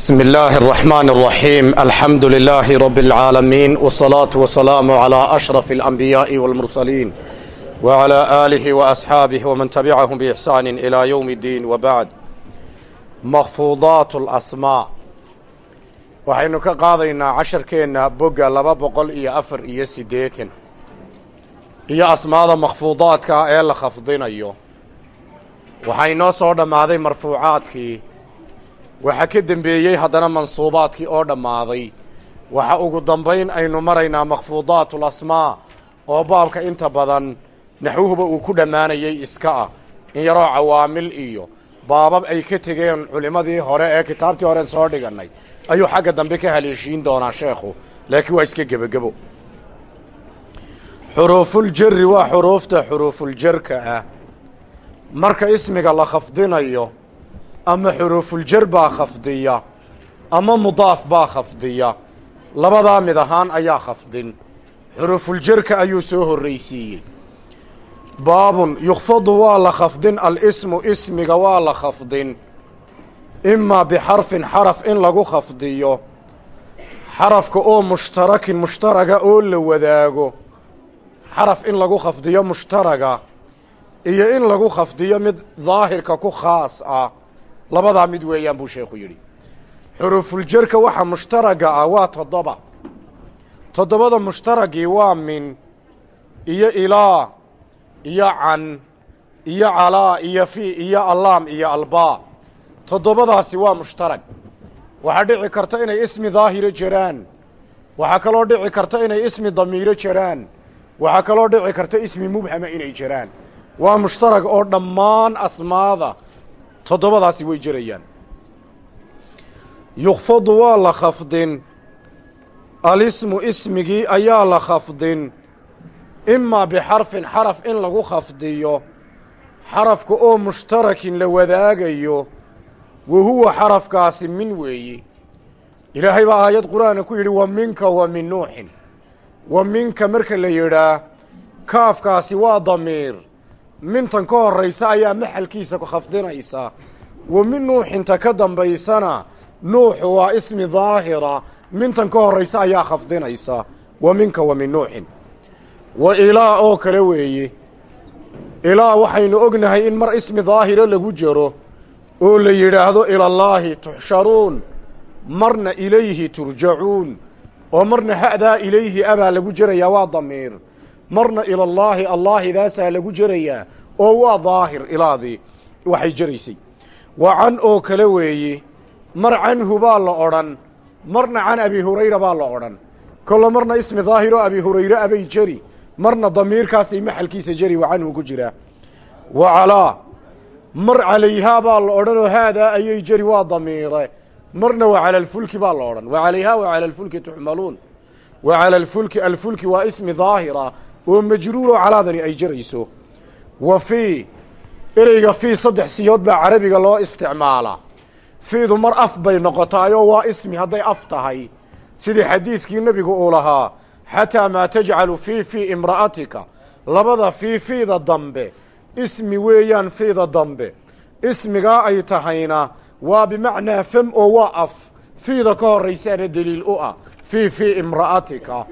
بسم الله الرحمن الرحيم الحمد لله رب العالمين والصلاة والسلام على أشرف الأنبياء والمرسلين وعلى آله وأصحابه ومن تبعهم بإحسان إلى يوم الدين وبعد مخفوضات الأسماء waxaynu ka qaadaynaa casharkeenna bogga laba boqol iyo afar iyo siddeetan iyo asmaada makhfuudaadka ee la khafdinayo waxaa inoo soo dhammaaday marfuucaadkii waxaa ka dembeeyey haddana mansuubaadkii oo dhammaaday. Waxa ugu dambayn aynu maraynaa makhfuudaatul asmaa oo baabka inta badan naxwuhuba uu ku dhammaanayay iska ah. In yaroo cawaamil iyo baabab ay ka tegeen culimmadii hore ee kitaabtii horen soo dhigannay ayuu xagga dambe ka haleeshiin doonaa sheekhu. Laakiin waa iska gebagebo xuruufuljari waa xuruufta xuruufuljarka ah. Marka ismiga la khafdinayo ama xuruufuljar baa khafdiya. Ama mudaaf baa khafdiya. Labadaa mid ahaan ayaa khafdin. Xuruufuljarka ayuu soo horraysiiyey. Baabun yukhfadu waa la khafdin alismu ismiga waa la khafdin. Imaa bixarfin xaraf in lagu khafdiyo. Xarafka oo mushtarakin mushtaraga oo la wadaago. Xaraf in lagu khafdiyo mushtaraga. Iyo in lagu khafdiyo mid daahirka ku khaas ah labadaa mid weeyaan buu sheekhu yidhi. Xuruufuljarka waxa mushtaraga ah waa toddoba. Toddobada mushtaragii waa min iyo ilaa iyo can iyo calaa iyo fi iyo allaam iyo albaa. Toddobadaasi waa mushtarag. Waxaa dhici karta inay ismi daahiro jiraan. Waxaa kaloo dhici karta inay ismi damiiro jiraan. Waxaa kaloo dhici karta ismi mubhama inay jiraan. Waa mushtarag oo dhammaan asmaada toddobadaasi way jirayaan. Yukhfadu waa la khafdin. Alismu ismigii ayaa la khafdin. Imaa bixarfin xaraf in lagu khafdiyo xarafka oo mushtarakin la wadaagayo wa huwa xarafkaasi min weeyi. Ilaahay baa aayad qur'aana ku yidhi wa minka wa min nuuxin wa minka marka la yidhaah kaafkaasi waa damiir mintan ka horraysa ayaa maxalkiisa khafdinaysa. Wa min nuuxinta ka dambaysana nuuxu waa ismi daahira mintan ka horraysa ayaa khafdinaysa. Wa minka wa min nuuxin wa ilaa oo kale weeye ilaa waxaynu ognahay in mar ismi daahiro lagu jiro oo la yidhaahdo ilallaahi tuxsharuun marna ilayhi turjacuun oo marna ha'daa ilayhi abaa lagu jerayaa waa damiir marna ilallaahi allaahidaasaa lagu jerayaa oo waa daahir ilaadii waxay jeraysay wa can oo kale weeye mar canhu baa la odhan marna can abi hurayra baa la odhan. Kolle marna ismi daahiroo abi hurayre abay jeri marna damiirkaasay maxalkiisa jeri wa canhu ku jiraa wa calaa mar calayhaa baa la odhanoo haadaa ayay jeri waa damiire. Marna wa cala alfulki baa la odhan. Wa calayhaa wa cala alfulki tuxmaluun. Wa cala alfulki alfulki waa ismi daahira oo majruuroo calaadani ay jerayso wa fii ereyga fii saddex siyood baa carabiga loo isticmaalaa fiidu mar af bay noqotaayoo waa ismi hadday af tahay. Sidii xadiidkii nebigu uu lahaa xataa maa tajcalu fii fii imra'atika. Labada fii fiida dambe ismi weeyaan fiida dambe. Ismigaa ay tahayna waa bimacnaa fam oo waa af. Fiida ka horraysaana deliil u ah. Fii fii imra'atika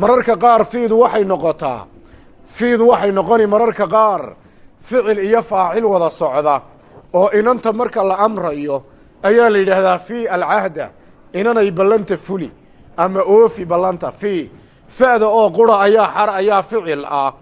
mararka qaar fiidu waxay noqotaa fiidu waxay noqoni mararka qaar ficil iyo faacil wada socda oo inanta marka la amrayo ayaa la yidhaahdaa fii alcahda inanay ballanta fuli ama oofi ballanta fii fa'da oo qura ayaa xar ayaa ficil ah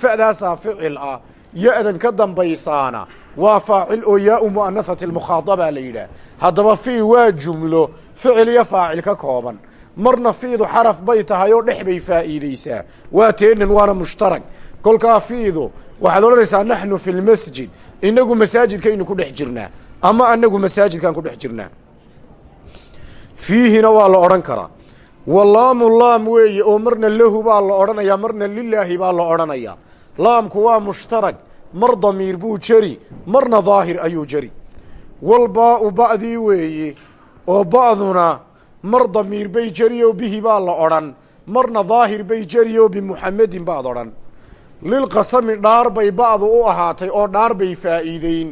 fa'daasaa ficil ah ya-dan ka dambaysaana waa faacil oo yaa-u mu'anahati lmukhaadabaa la yidhaah haddaba fii waa jumlo ficil iyo faacil ka kooban marna fiidu xaraf bay tahay oo dhex bay faa'iideysaa waa teenan waana mushtarag kolkaa fiidu waxaad odhanaysaa naxnu fi lmasjid. Inagu masaajidkaynu ku dhex jirnaa ama anagu masaajidkaan ku dhex jirnaa? Fiihina waa la odhan karaa. Walaamu laam weeye oo marna lahu baa la odhanayaa marna lilaahi baa la odhanayaa. Laamku waa mushtarag mar damiir buu jeri marna daahir ayuu jeri walbaa'u ba'dii weeye oo ba'duna mar damiir bay jerioo bihi baa la odhan marna daahir bay jerioo bimuxamedin baad odhan. Lilqasami dhaar bay ba'du u ahaatay oo dhaar bay faa'iideyn.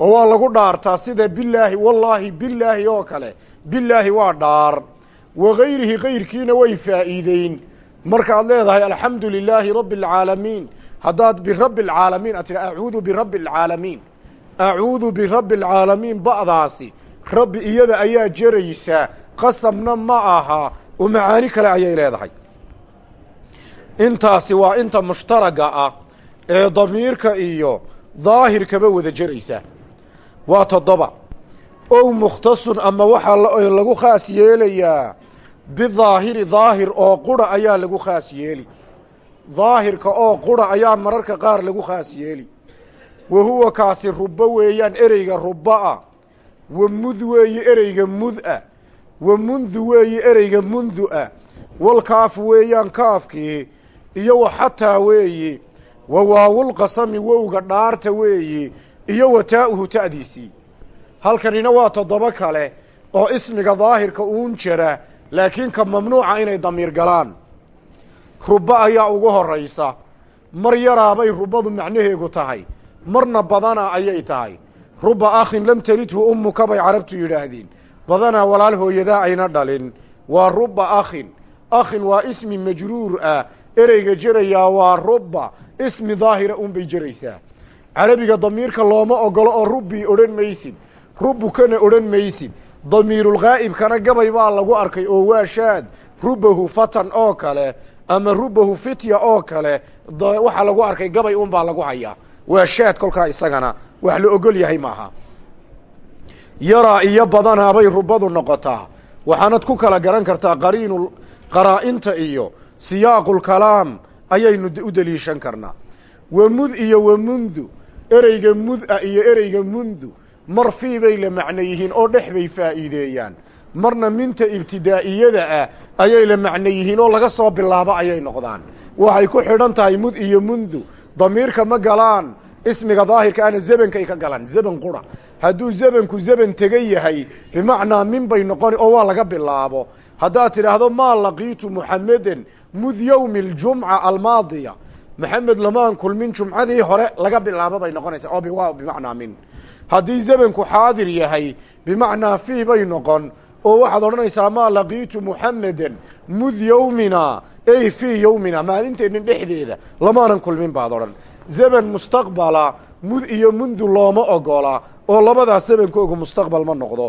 Oo waa lagu dhaartaa sida bilaahi wallaahi bilaahi oo kale. Bilaahi waa dhaar. Wa gayrihi kayrkiina way faa'iideyn. Markaad leedahay alxamdu lilaahi rabbi alcaalamiin haddaad birabbi alcaalamiin aad tidha acuudu birabbi alcaalamiin acuudu birabbi alcaalamiin ba'daasi. Rabbi iyada ayaa jeraysaa qasamna ma aha. Oo macaani kale ayay leedahay. Intaasi waa inta mushtaraga ah ee damiirka iyo daahirkaba wada jeraysa waa toddoba. Ow mukhtasun ama waxaa lagu khaas yeelayaa bidaahiri daahir oo qura ayaa lagu khaas yeeli. Daahirka oo qura ayaa mararka qaar lagu khaas yeeli. Wa huwa kaasi rubo weeyaan ereyga ruba-a wa mud weeye ereyga mud-a wa mundu weeye ereyga mundu-a walkaafu weeyaan kaafkii iyo wa xataa weeye wa waawulqasami wowga dhaarta weeye iyo wa taa'uhu ta'diisii. Halkanina waa toddoba kale oo ismiga daahirka uun jira laakiin ka mamnuuca inay damiir galaan. Ruba ayaa ugu horraysa. Mar yaraabay rubadu macnaheegu tahay. Marna badana ayay tahay. Ruba akhin lam telidhu ummuka bay carabtu yidhaahdeen badanaa walaal hooyadaa ayna dhalin. Waa ruba akhin. Akhin waa ismi majruur ah. Ereyga jerayaa waa ruba ismi daahira unbay jeraysaa carabiga damiirka looma ogolo oo rubbii odhan maysid. Rubukana odhan maysid. Damiirulghaa'ibkana gabay baa lagu arkay oo waa shaad. Rubahu fatan oo kale ama rubahu fitya oo kale waxaa lagu arkay gabay un baa lagu hayaa. Waa shaad kolkaa isagana. Wax la ogol yahay maaha yaraa iyo badanaabay rubadu noqotaa. Waxaanad ku kala garan kartaa qariinu qaraa'inta iyo siyaaqulkalaam ayaynu u deliishan karnaa. Wamud iyo wamundu ereyga mud-a iyo ereyga mundu mar fii bay la macno yihiin oo dhex bay faa'iideeyaan. Marna minta ibtidaa'iyada ah ayay la macno yihiin oo laga soo bilaabo ayay noqdaan. Waxay ku xidhan tahay mud iyo mundu damiirka ma galaan ismiga daahirka ana zebankay ka galaan zeban qura. Hadduu zebanku zeban tegan yahay bimacnaa min bay noqoni oo waa laga bilaabo. Haddaad tidhaahdo maa laqiitu muxameden mud yowmi aljumca almaadiya? Maxamed lamaan kulmin jumcadii hore laga bilaabo bay noqonaysaa. Oo waa bimacnaa min. Haddii zebanku xaadir yahay bimacnaa fii bay noqon. Oo waxaad odhanaysaa maa laqiitu muxameden mud yowmina ey fii yowmina maalinteennin dhexdeeda lamaanan kulmin baad odhan zeban mustaqbala mud iyo mundu looma ogola oo labadaas zebankoogu mustaqbal ma noqdo.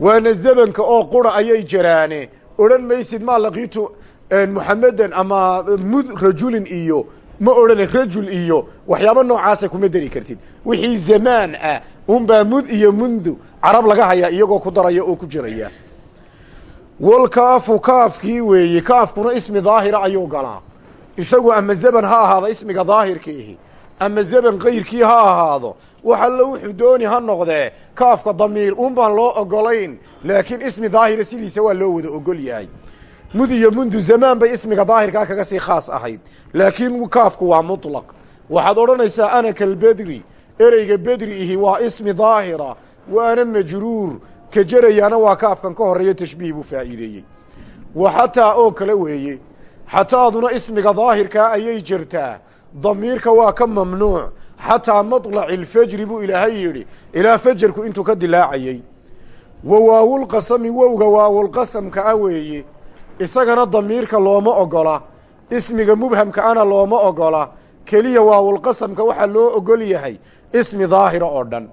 Waana zebanka oo qura ayay jiraane. Odhan maysid maa laqiitu muxameden ama mud rajulin iyo ma odhane rajul iyo waxyaabo noocaasa kuma deri kartid. Wixii zamaan ah unbaa mud iyo mundu carab laga hayaa iyagoo ku daraya oo ku jiraya. Walkaafu kaafkii weeye kaafkuna ismi daahira ayuu galaa isagu ama zeban ha ahaado ismiga daahirkiihi ama zeban kayrkii ha ahaado wax allo wuxuu dooni ha noqdee kaafka damiir un baan loo ogolayn laakiin ismi daahira sidiisa waa loo wada ogol yahay. Mud iyo mundu zamaan bay ismiga daahirkaa kaga sii khaas ahayd laakiin kaafku waa muطlaq waxaad odhanaysaa ana kalbedri ereyga bedri ihi waa ismi daahira waana majruur ka jerayaana waa kaafkan ka horreeya tashbiih buu faa'iideeyey. Wa xataa oo kale weeye xataaduna ismiga daahirkaa ayay jirtaa damiirka waa ka mamnuuc. Xataa maطlaci اlfajri buu ilaahay yidhi ilaa fajarku intuu ka dilaacayey wa waawulqasami wowga waawulqasamka ah weeye isagana damiirka looma ogola. Ismiga mubhamka ana looma ogola. Keliya waawulqasamka waxaa loo ogol yahay ismi daahira oo dhan.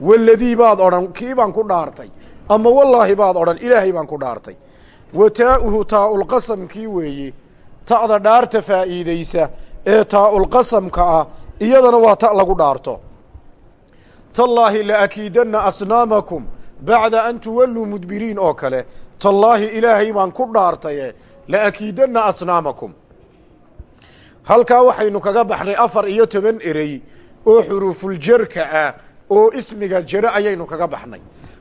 Waladii baad odhan kii baan ku dhaartay? Ama wallaahi baad odhan ilaahay baan ku dhaartay wa taa'uhu taa'ulqasamkii weeye ta'da dhaarta faa'iidaysa ee taa'ulqasamka ah iyadana waa ta lagu dhaarto. Tallaahi la akiidanna asnaamakum bacda an tuwalluu mudbiriin oo kale. Tallaahi ilaahay baan ku dhaartaye la akiidanna asnaamakum. Halkaa waxaynu kaga baxnay afar iyo toban erey oo xuruufuljarka ah oo ismiga jere ayaynu kaga baxnay.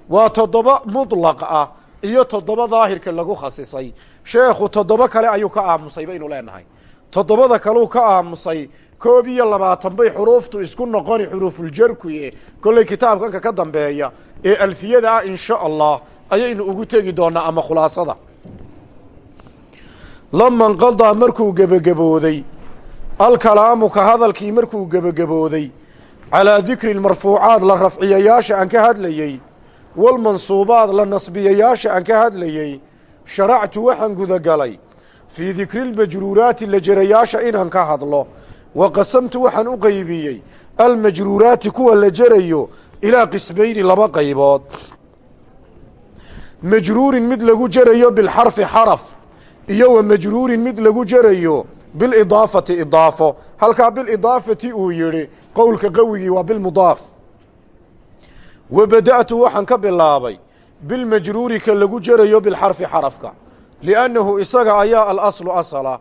Waa toddoba mudlaq ah iyo toddoba daahirka lagu khasisay. Sheekhu toddoba kale ayuu ka aamusay baynu leenahay. Toddobada kaleu ka aamusay koob iyo labaatan bay xuruuftu isku noqoni xuruufuljarkuye kollay kitaabkanka ka dambeeya ee alfiyada ah in sha allah ayaynu ugu tegi doonaa ama khulaasada. Lama nqadaa markuu gebagabooday alkalaamu ka hadalkii markuu gebagabooday calaa dikri lmarfuucaad la rafciyayaasha aan ka hadlayey walmansuubaad la nasbiyayaasha aan ka hadlayey sharactu waxaan gudagalay fii dikri lmajruuraati la jerayaasha inaan ka hadlo wa qasamtu waxaan u qeybiyey almajruuraati kuwa la jerayo ilaa qismayni laba qaybood majruurin mid lagu jerayo bilxarfi xaraf iyo wa majruurin mid lagu jerayo bilidaafati idaafo halkaa bilidaafati uu yidhi qowlka qawigii waa bilmudaaf wa bada'tu waxaan ka bilaabay bilmajruuri ka lagu jerayo bilxarfi xarafka liannahu isaga ayaa alaslu asala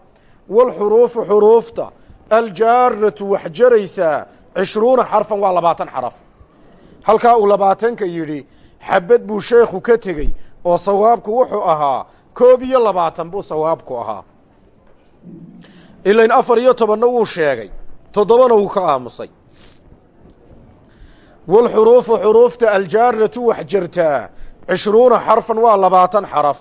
waalxuruufu xuruufta aljaaratu wax jaraysaa cishruuna xarfan waa labaatan xaraf halkaa uu labaatanka yidhi xabad buu sheekhu ka tegey oo sawaabku wuxuu ahaa koob iyo labaatan buu sawaabku ahaa ilain afar iyo tobanna wuu sheegay toddobana wuu ka aamusay walxuruufu xuruufta aljaaratu wax jartaa cishruuna xarfan waa labaatan xaraf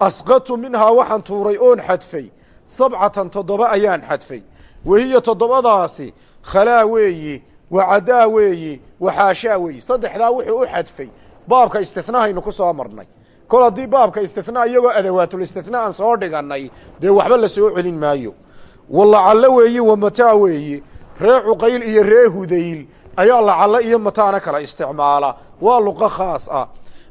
asqatu minhaa waxaan tuuray oon xadfay sabcatan toddoba ayaan xadfay wahiya toddobadaasi khalaa weeyi wacadaa weeyi waxaashaa weeyi saddexdaa wuxuu u xadfay baabka istinahaynu ku soo marnay kol haddii baabka istinaa iyagoo adawaatul-istinaa aan soo dhigannay dee waxba la celin maayo walacallo weeyi wa mataa weeyi ree cuqayl iyo ree hudayl ayaa lacallo iyo mataana kala isticmaala. Waa luqo khaas ah.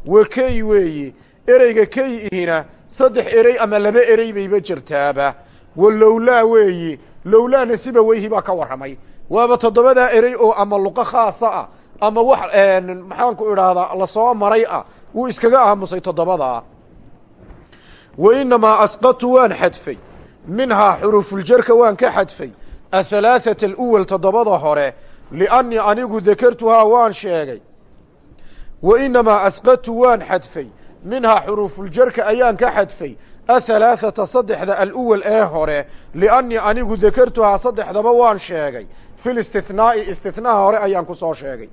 Wa key weeyi. Ereyga key ihina saddex erey ama laba erey bayba jirtaaba. Wa lowlaa weeyi. Lowlaana siba weyhi baa ka warramay. Waaba toddobadaa erey oo ama luqo khaasa ah ama wax maxaanku idhaahdaa la soo maray ah wuu iskaga aamusay toddobadaa. Wa inamaa asqatu waan xadfay. Minhaa xurufuljarka waan ka xadfay. Ahalaaثata aluwal toddobada hore liannii anigu dakartuhaa waan sheegay. wa inamaa asqatu waan xadfay. minhaa xurufuljarka ayaan ka xadfay. ahalaaثata saddexda aluwal ee hore. liannii anigu dakartuhaa saddexdaba waan sheegay. fi listinaa'i istinaha hore ayaan ku soo sheegay.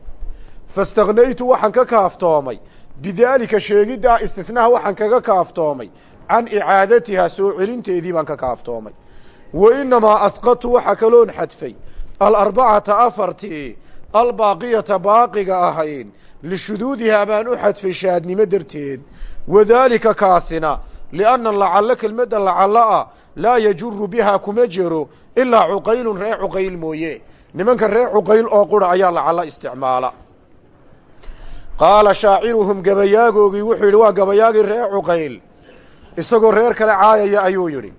faاstaknaytu waxaan ka kaaftoomay. bidaalika sheegiddaa istinaha waxaan kaga kaaftoomay. can icaadatihaa soo celinteedii baan ka kaaftoomay. wa inamaa asqatu waxaa kaloon xadfay alarbacata afartii albaaqiyata baaqiga ahayd lishuduudihaa baan u xadfay shaadnimo darteed. Wadaalika kaasina lianna lacallo kelmadda lacallo ah laa yajuru bihaa kuma jero ilaa cuqaylun ree cuqayl mooye. Nimanka ree cuqayl oo qura ayaa lacallo isticmaala. Qaala shaaciruhum gabayaagoogii wuxuu yidhi waa gabayaagii ree cuqayl. Isagoo reer kale caayaya ayuu yidhi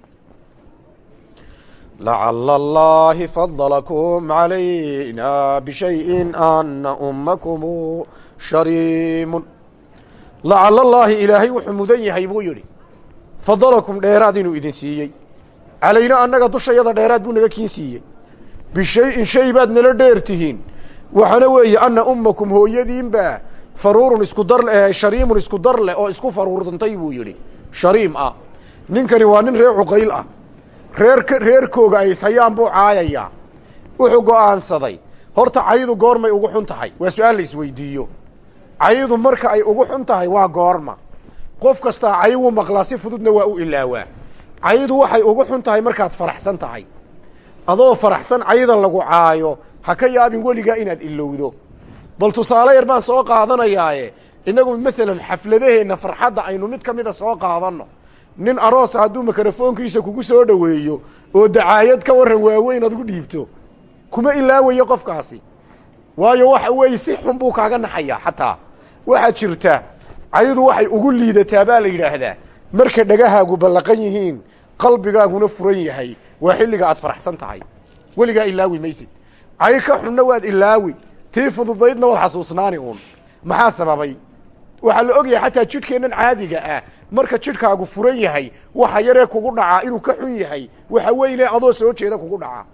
lacala allaahi fadalakum calayna bishayin ana ummakumu shariimun lacala allaahi ilaahay wuxuu mudan yahay buu yidhi fadalakum dheeraad inuu idin siiyey calayna annaga dushayada dheeraad buu naga kiin siiyey bishayin shay baad nala dheer tihiin waxaana weeye anna ummakum hooyadiinbaa faruurun isku dar shariimun isku dar leh oo isku faruurdantay buu yidhi shariim ah ninkani waa nin reer cuqayl ah reerka reerkooga ay ishayaan buu caayayaa wuxuu go'aansaday. Horta caydu goormay ugu xun tahay. Waa su'aal la isweydiiyo. Caydu marka ay ugu xun tahay waa goorma. Qof kastaa cay wuu maqlaa si fududna waa u ilaawaa. Caydu waxay ugu xun tahay markaad faraxsan tahay. Adoo faraxsan cayda lagu caayo ha ka yaabin weligaa inaad ilowdo bal tusaale yar baan soo qaadanayaaye innagu masalan xafladaheenna farxadda aynu mid ka mida soo qaadanno nin aroosa hadduu mikrofoonkiisa kugu soo dhoweeyo oo dacaayad ka warran waaweyn aad gu dhiibto kuma ilaawayo qofkaasi. Waayo waxa weeye si xun buu kaaga naxayaa xataa. Waxaa jirta caydu waxay ugu liidataa baa la yidhaahdaa marka dhagahaagu ballaqan yihiin qalbigaaguna furan yahay waa xilliga aad faraxsan tahay. Weligaa ilaawi maysid. Cay ka xunna waad ilaawi tii fududaydna waad xasuusnaani uun. Maxaa sababay? Waxaa la og yahay xataa jidhkeennan caadiga ah marka jidhkaagu furan yahay waxa yaree kugu dhacaa inuu ka xun yahay waxa weyne adoo soo jeeda kugu dhacaa.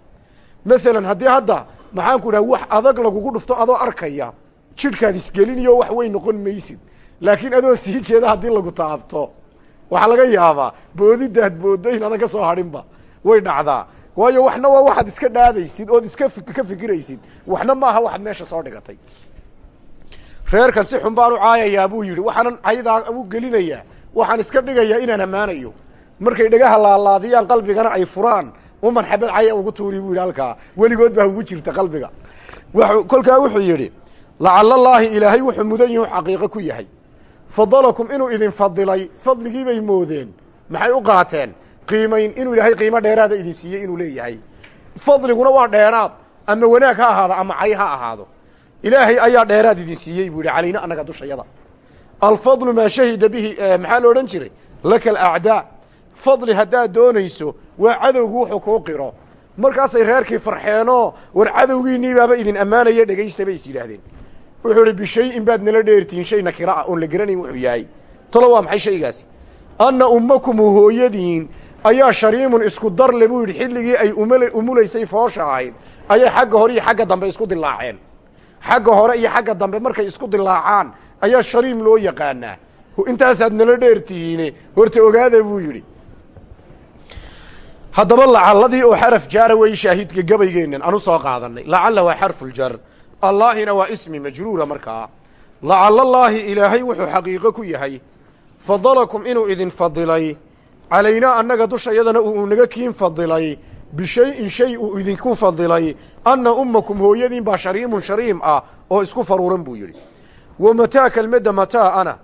Masalan haddii hadda maxaanku idhaha wax adag lagugu dhufto adoo arkaya jidhkaad isgelinayo wax weyn noqon maysid. Laakiin adoo sii jeeda haddii lagu taabto waxaa laga yaabaa boodidaad booddo in adan ka soo hadhinba way dhacdaa. Waayo waxna waa waxaad iska dhaadaysid ood iska ka fikiraysid waxna maaha waxaad meesha soo dhigatay. Reerkan si xun baan u caayayaa buu yidhi waxaanan caydaa u gelinayaa waxaan iska dhigayaa inaan ammaanayo. Markay dhagaha laalaadiyaan qalbigana ay furaan. Uman xabad caya ugu tuuri buu yidhi halkaa. Weligood baa ugu jirta qalbiga. Kolkaa wuxuu yidhi lacallallaahi ilaahay wuxuu mudan yihu xaqiiqo ku yahay. Fadalakum inuu idin fadilay fadligii bay moodeen. Maxay u qaateen? Qiimayn inuu ilaahay qiimo dheeraada idin siiyey inuu leeyahay. Fadliguna waa dheeraad. Ama wanaag ha ahaado ama cay ha ahaado. Ilaahay ayaa dheeraad idin siiyey buu yidhi calayna annaga dushayada alfadlu maa shahida bihi maxaa la odhan jiray? Laka alacdaa fadli haddaad doonayso waa cadowgu wuxuu kuu qiro. Markaasay reerkii farxeenoo war cadowgiinnii baaba idin ammaanaya dhegaysta bay is yidhaahdeen. Wuxuu idhi bishayin baad nala dheertihiin shay nakira ah oon la garanayn wuxuu yahay. Tolo waa maxay shaygaasi? Anna ummakumu hooyadiin ayaa shariimun isku darle buu yidhi. Xilligii ay umulaysay foosha ahayd ayay xagga hore iyo xagga dambe isku dilaaceen xagga hore iyo xagga dambe markay isku dilaacaan ayaa shariim loo yaqaanaa. Intaasaad nala dheertihiine horta ogaada buu yidhi. Haddaba lacalladii oo xaraf jaara weeye shaahidka gabaygeennan anu soo qaadanay lacalla waa xarfuljar allaahina waa ismi majruura markaa. Lacallallaahi ilaahay wuxuu xaqiiqo ku yahay fadalakum inuu idin fadilay. Calaynaa annaga dushayadana uu naga kiin fadilay. Bishayin shay uu idinku fadilay. Anna ummakum hooyadiin baa shariimun shariim ah oo isku faruuran buu yidhi wa mataa kelmadda mataa'ana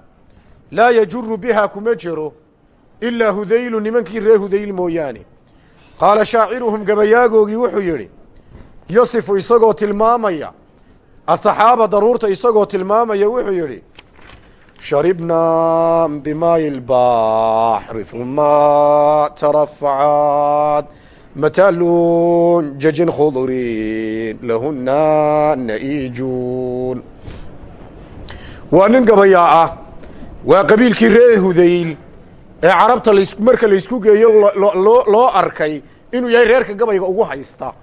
laa yajuru bihaa kuma jero ilaa hudaylu nimankii ree hudayl mooyaane qaala shaaciruhum gabayaagoogii wuxuu yidhi yasifu isagoo tilmaamaya asaxaaba daruurta isagoo tilmaamaya wuxuu yidhi sharibnaa bimaayi lbaxri huma tarafacaad mataalun jajin khudurin lahuna na'iijuun waa nin gabayaa ah. Waa qabiilkii ree hudayl ee carabta marka laysku geeyo loo arkay inuu yahay reerka gabayga ugu haysta.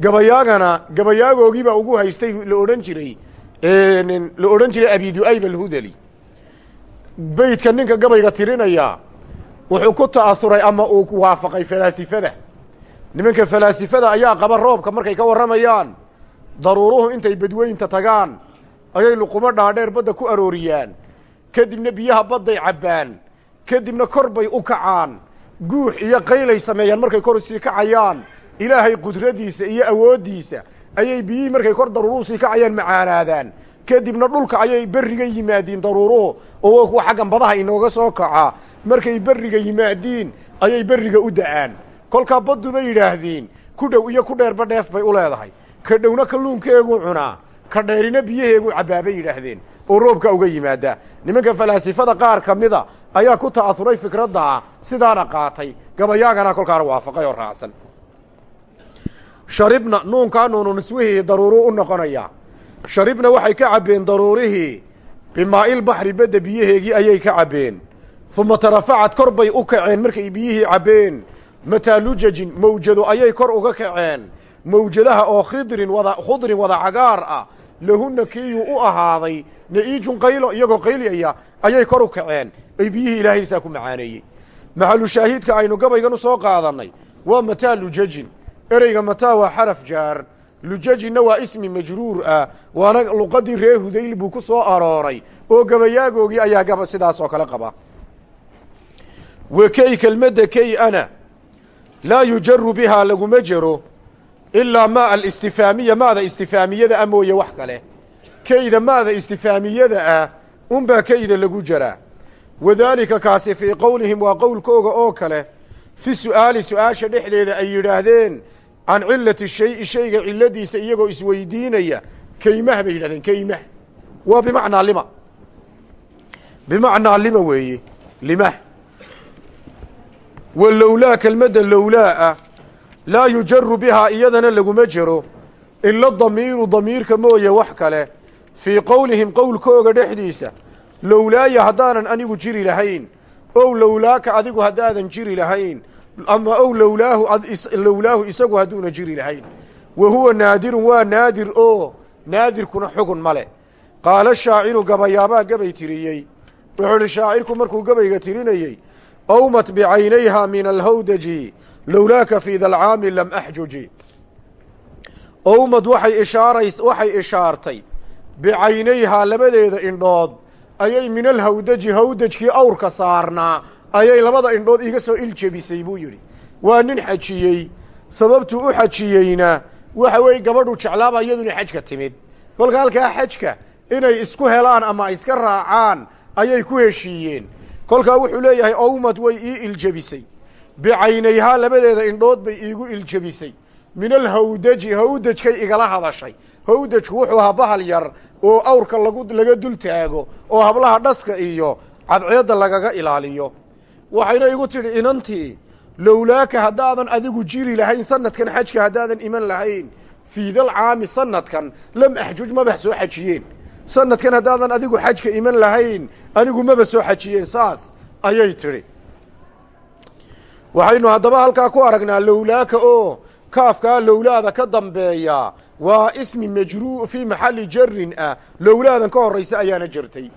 Gabayaagana gabayaagoogibaa ugu haystay la odhan jiray la odhan jiray abi du'ayb alhudali. Beydka ninka gabayga tirinaya wuxuu ku ta'asuray ama uu waafaqay falaasifada. Nimanka falaasifada ayaa qaba roobka markay ka warramayaan. Daruuruhu intay badweynta tagaan ayay luqumo dhaadheer badda ku arooriyaan. Kadibna biyaha badday cabbaan. Kadibna kor bay u kacaan. Guux iyo qaylay sameeyaan markay kor sii kacayaan. Ilaahay qudradiisa iyo awooddiisa ayay biyihii markay kor daruuruhu sii kacayaan macaanaadaan. Kadibna dhulka ayay berriga yimaadiin daruuruhu oo kuwa xaggan badaha inooga soo kacaa markay berriga yimaadiin ayay berriga u da'aan. Kolkaa baddu bay yidhaahdiin ku dhow iyo ku dheerba dheef bay u leedahay. Ka dhowna kalluunkeeguu cunaa ka dheerina biyaheeguu cabbaabay yidhaahdeen oo roobka uga yimaada. Nimanka falaasifada qaar ka mida ayaa ku ta'asuray fikraddaa sidaana qaatay. Gabayaagana kolkaana waafaqay oo raacsan. Sharibna nuunkaa nuunu niswihii daruuruu u noqonayaa sharibna waxay ka cabbeen daruurihii. Bimaa'il baxri badda biyaheegii ayay ka cabbeen. Uma tarafacad kor bay u kaceen markay biyihii cabbeen. Mataalujajin mawjado ayay kor uga kaceen. Mawjadaha oo khidrin wada khudrin wada cagaar ah lahunna kiiyuu u ahaaday na'iijun qaylo iyagoo qaylyaya ayay kor u kaceen. Ay biyihii ilaahay saa ku macaaneeyey maxalu shaahiidka aynu gabaygan u soo qaadannay waa mataa lujajin. Ereyga mataa waa xaraf jaar. Lujajinna waa ismi majruur ah. Waana luqadii ree hudayl buu ku soo arooray. Oo gabayaagoogii ayaa gaba sidaas oo kale qaba. Wa key kelmadda key ana laa yujaru bihaa laguma jero ilaa maa alistifaamiya maada istifaamiyada ah mooye wax kale. Keyda maada istifaamiyada ah unbaa keyda lagu jaraa wadaalika kaasi fii qowlihim waa qowlkooga oo kale. Fi su'aali su'aasha dhexdeeda ay yidhaahdeen can cilati shayi shayga ciladiisa iyagoo isweydiinaya. Keymah bay yidhahdeen keymah waa bimacnaa lima. Bimacnaa lima weeye limah wa lowlaa kelmadda lowlaa ah laa yujaru bihaa iyadana laguma jero ila damiiru damiirka mooye wax kale. Fii qowlihim qowlkooga dhexdiisa lowlaaya haddaanan anigu jiri lahayn ow lowlaaka adigu haddaadan jiri lahayn ama ow lowlaahu lowlaahu isagu hadduuna jiri lahayn. Wa huwa naadirun waa naadir oo naadirkuna xugun male qaala shaaciru gabayaabaa gabay tiriyey. Wuxuu idhi shaacirku markuu gabayga tirinayey awmat bicaynayha min alhawdaji lowlaaka fii dalcaami lam axjuji owmad waxay ishaarays waxay ishaartay bicaynayhaa labadeeda indhood ayay min alhawdaji hawdajkii awrka saarnaa ayay labada indhood iga soo iljebisay buu yidhi waa nin xajiyey sababtuu u xajiyeyna waxa weeye gabadhu jeclaaba iyaduna xajka timid kolka halkaa xajka inay isku helaan ama iska raacaan ayay ku heshiiyeen kolkaa wuxuu leeyahay owmad way ii iljebisay bicaynayhaa labadeeda indhood bay iigu iljebisay min alhawdaji hawdajkay igala hadashay. Hawdajku wuxuu ahaa bahal yar oo awrka lagu laga dul taago oo hablaha dhaska iyo cadceedda lagaga ilaaliyo. Waxayna igu tidhi inantii lowlaaka haddaadan adigu jiri lahayn sanadkan xajka haddaadan iman lahayn fiidal caami sanadkan lam axjuj maba soo xajiyeen. Sanadkan haddaadan adigu xajka iman lahayn anigu maba soo xajiyeen. Saas ayay tidhi waxaynu haddaba halkaa ku aragnaa lowlaaka oo kaafkaa lowlaada ka dambeeya. Waa ismi majruu fii maxalli jarin ah. Lowlaadan ka horraysa ayaana jirtay.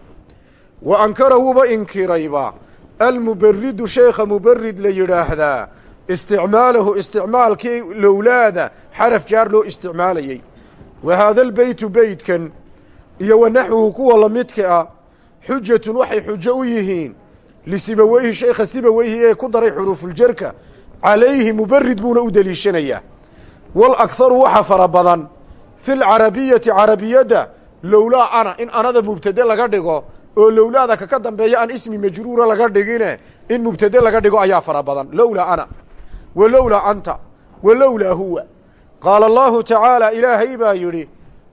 Wa ankara wuuba inkirayba. Almuberidu sheekha muberid la yidhaahdaa. Isticmaalahu isticmaalkii lowlaada xaraf jaar loo isticmaalayey wa haada albeytu beytkan iyo wa naxwuhu kuwa lamidka ah. Xujatun waxay xujo u yihiin lisibaweyhi sheekha sibaweyhi ee ku daray xuruufuljarka calayhi muberid buuna u deliishanayaa wal akharu waxa fara badan fi lcarabiyati carabiyadda lowlaa ana in anada mubtade laga dhigo oo lowlaada kaka dambeeya aan ismi majruura laga dhigine in mubtade laga dhigo ayaa fara badan lowlaa ana wa lowlaa anta wa lowlaa huwa qaala allahu tacaala ilaahay baa yidhi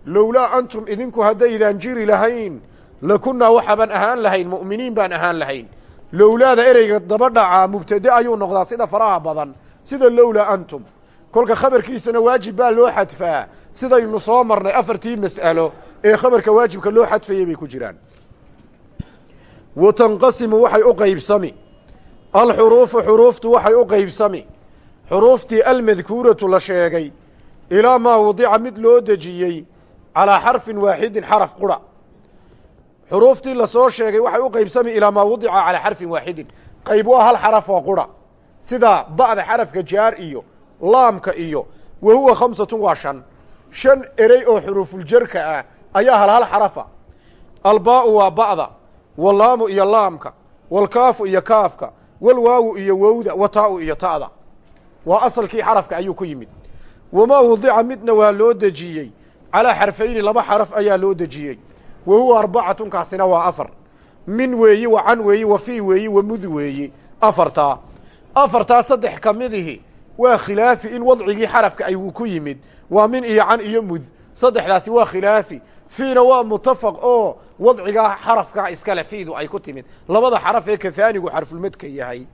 lowlaa antum idinku haddaydaan jiri lahayn lakunnaa waxaabaan ahaan lahayn mu'miniin baan ahaan lahayn lowlaada ereyga daba dhacaa mubtade ayuu noqdaa sida faraha badan sida lowlaa antum. Kolka khabarkiisana waajib baa loo xadfaa sidaynu soo marnay afartii mas'alo ee khabarka waajibka loo xadfayay bay ku jiraan. Wa tanqasimu waxay u qaybsami. Alxuruufu xuruuftu waxay u qaybsami. Xuruuftii almadkuuratu la sheegay ilaa maa wadica mid loo dejiyey calaa xarfin waaxidin xaraf qura xuruuftii la soo sheegay waxay u qaybsami ilaa maa wadica calaa xarfin waaxidin. Qayb waa hal xaraf oo qura. Sida ba'da xarafka jaar iyo laamka iyo wa huwa khamsatun waa shan. Shan erey oo xuruufuljarka ah ayaa hal hal xarafa. Albaa'u waa ba'da walaamu iyo laamka walkaafu iyo kaafka walwaawu iyo wowda wataa'u iyo ta'da. Waa asalkii xarafka ayuu ku yimid. Wamaa wadica midna waa loo dejiyey. Calaa xarfayni laba xaraf ayaa loo dejiyey wa huwa arbacatun kaasina waa afar. Min weeyi wa can weeyi wa fii weeyi wa mud weeyi. Afartaa. Afartaa saddex ka midihi waa khilaafi in wadcigii xarafka ay ku yimid. Waa min iyo can iyo mud. Saddexdaasi waa khilaafi. Fiina waa mutafaq oo wadcigaa xarafkaa iskale fiidu ay ku timid. Labada xaraf ee kahaanigu xarfulmadka yahay.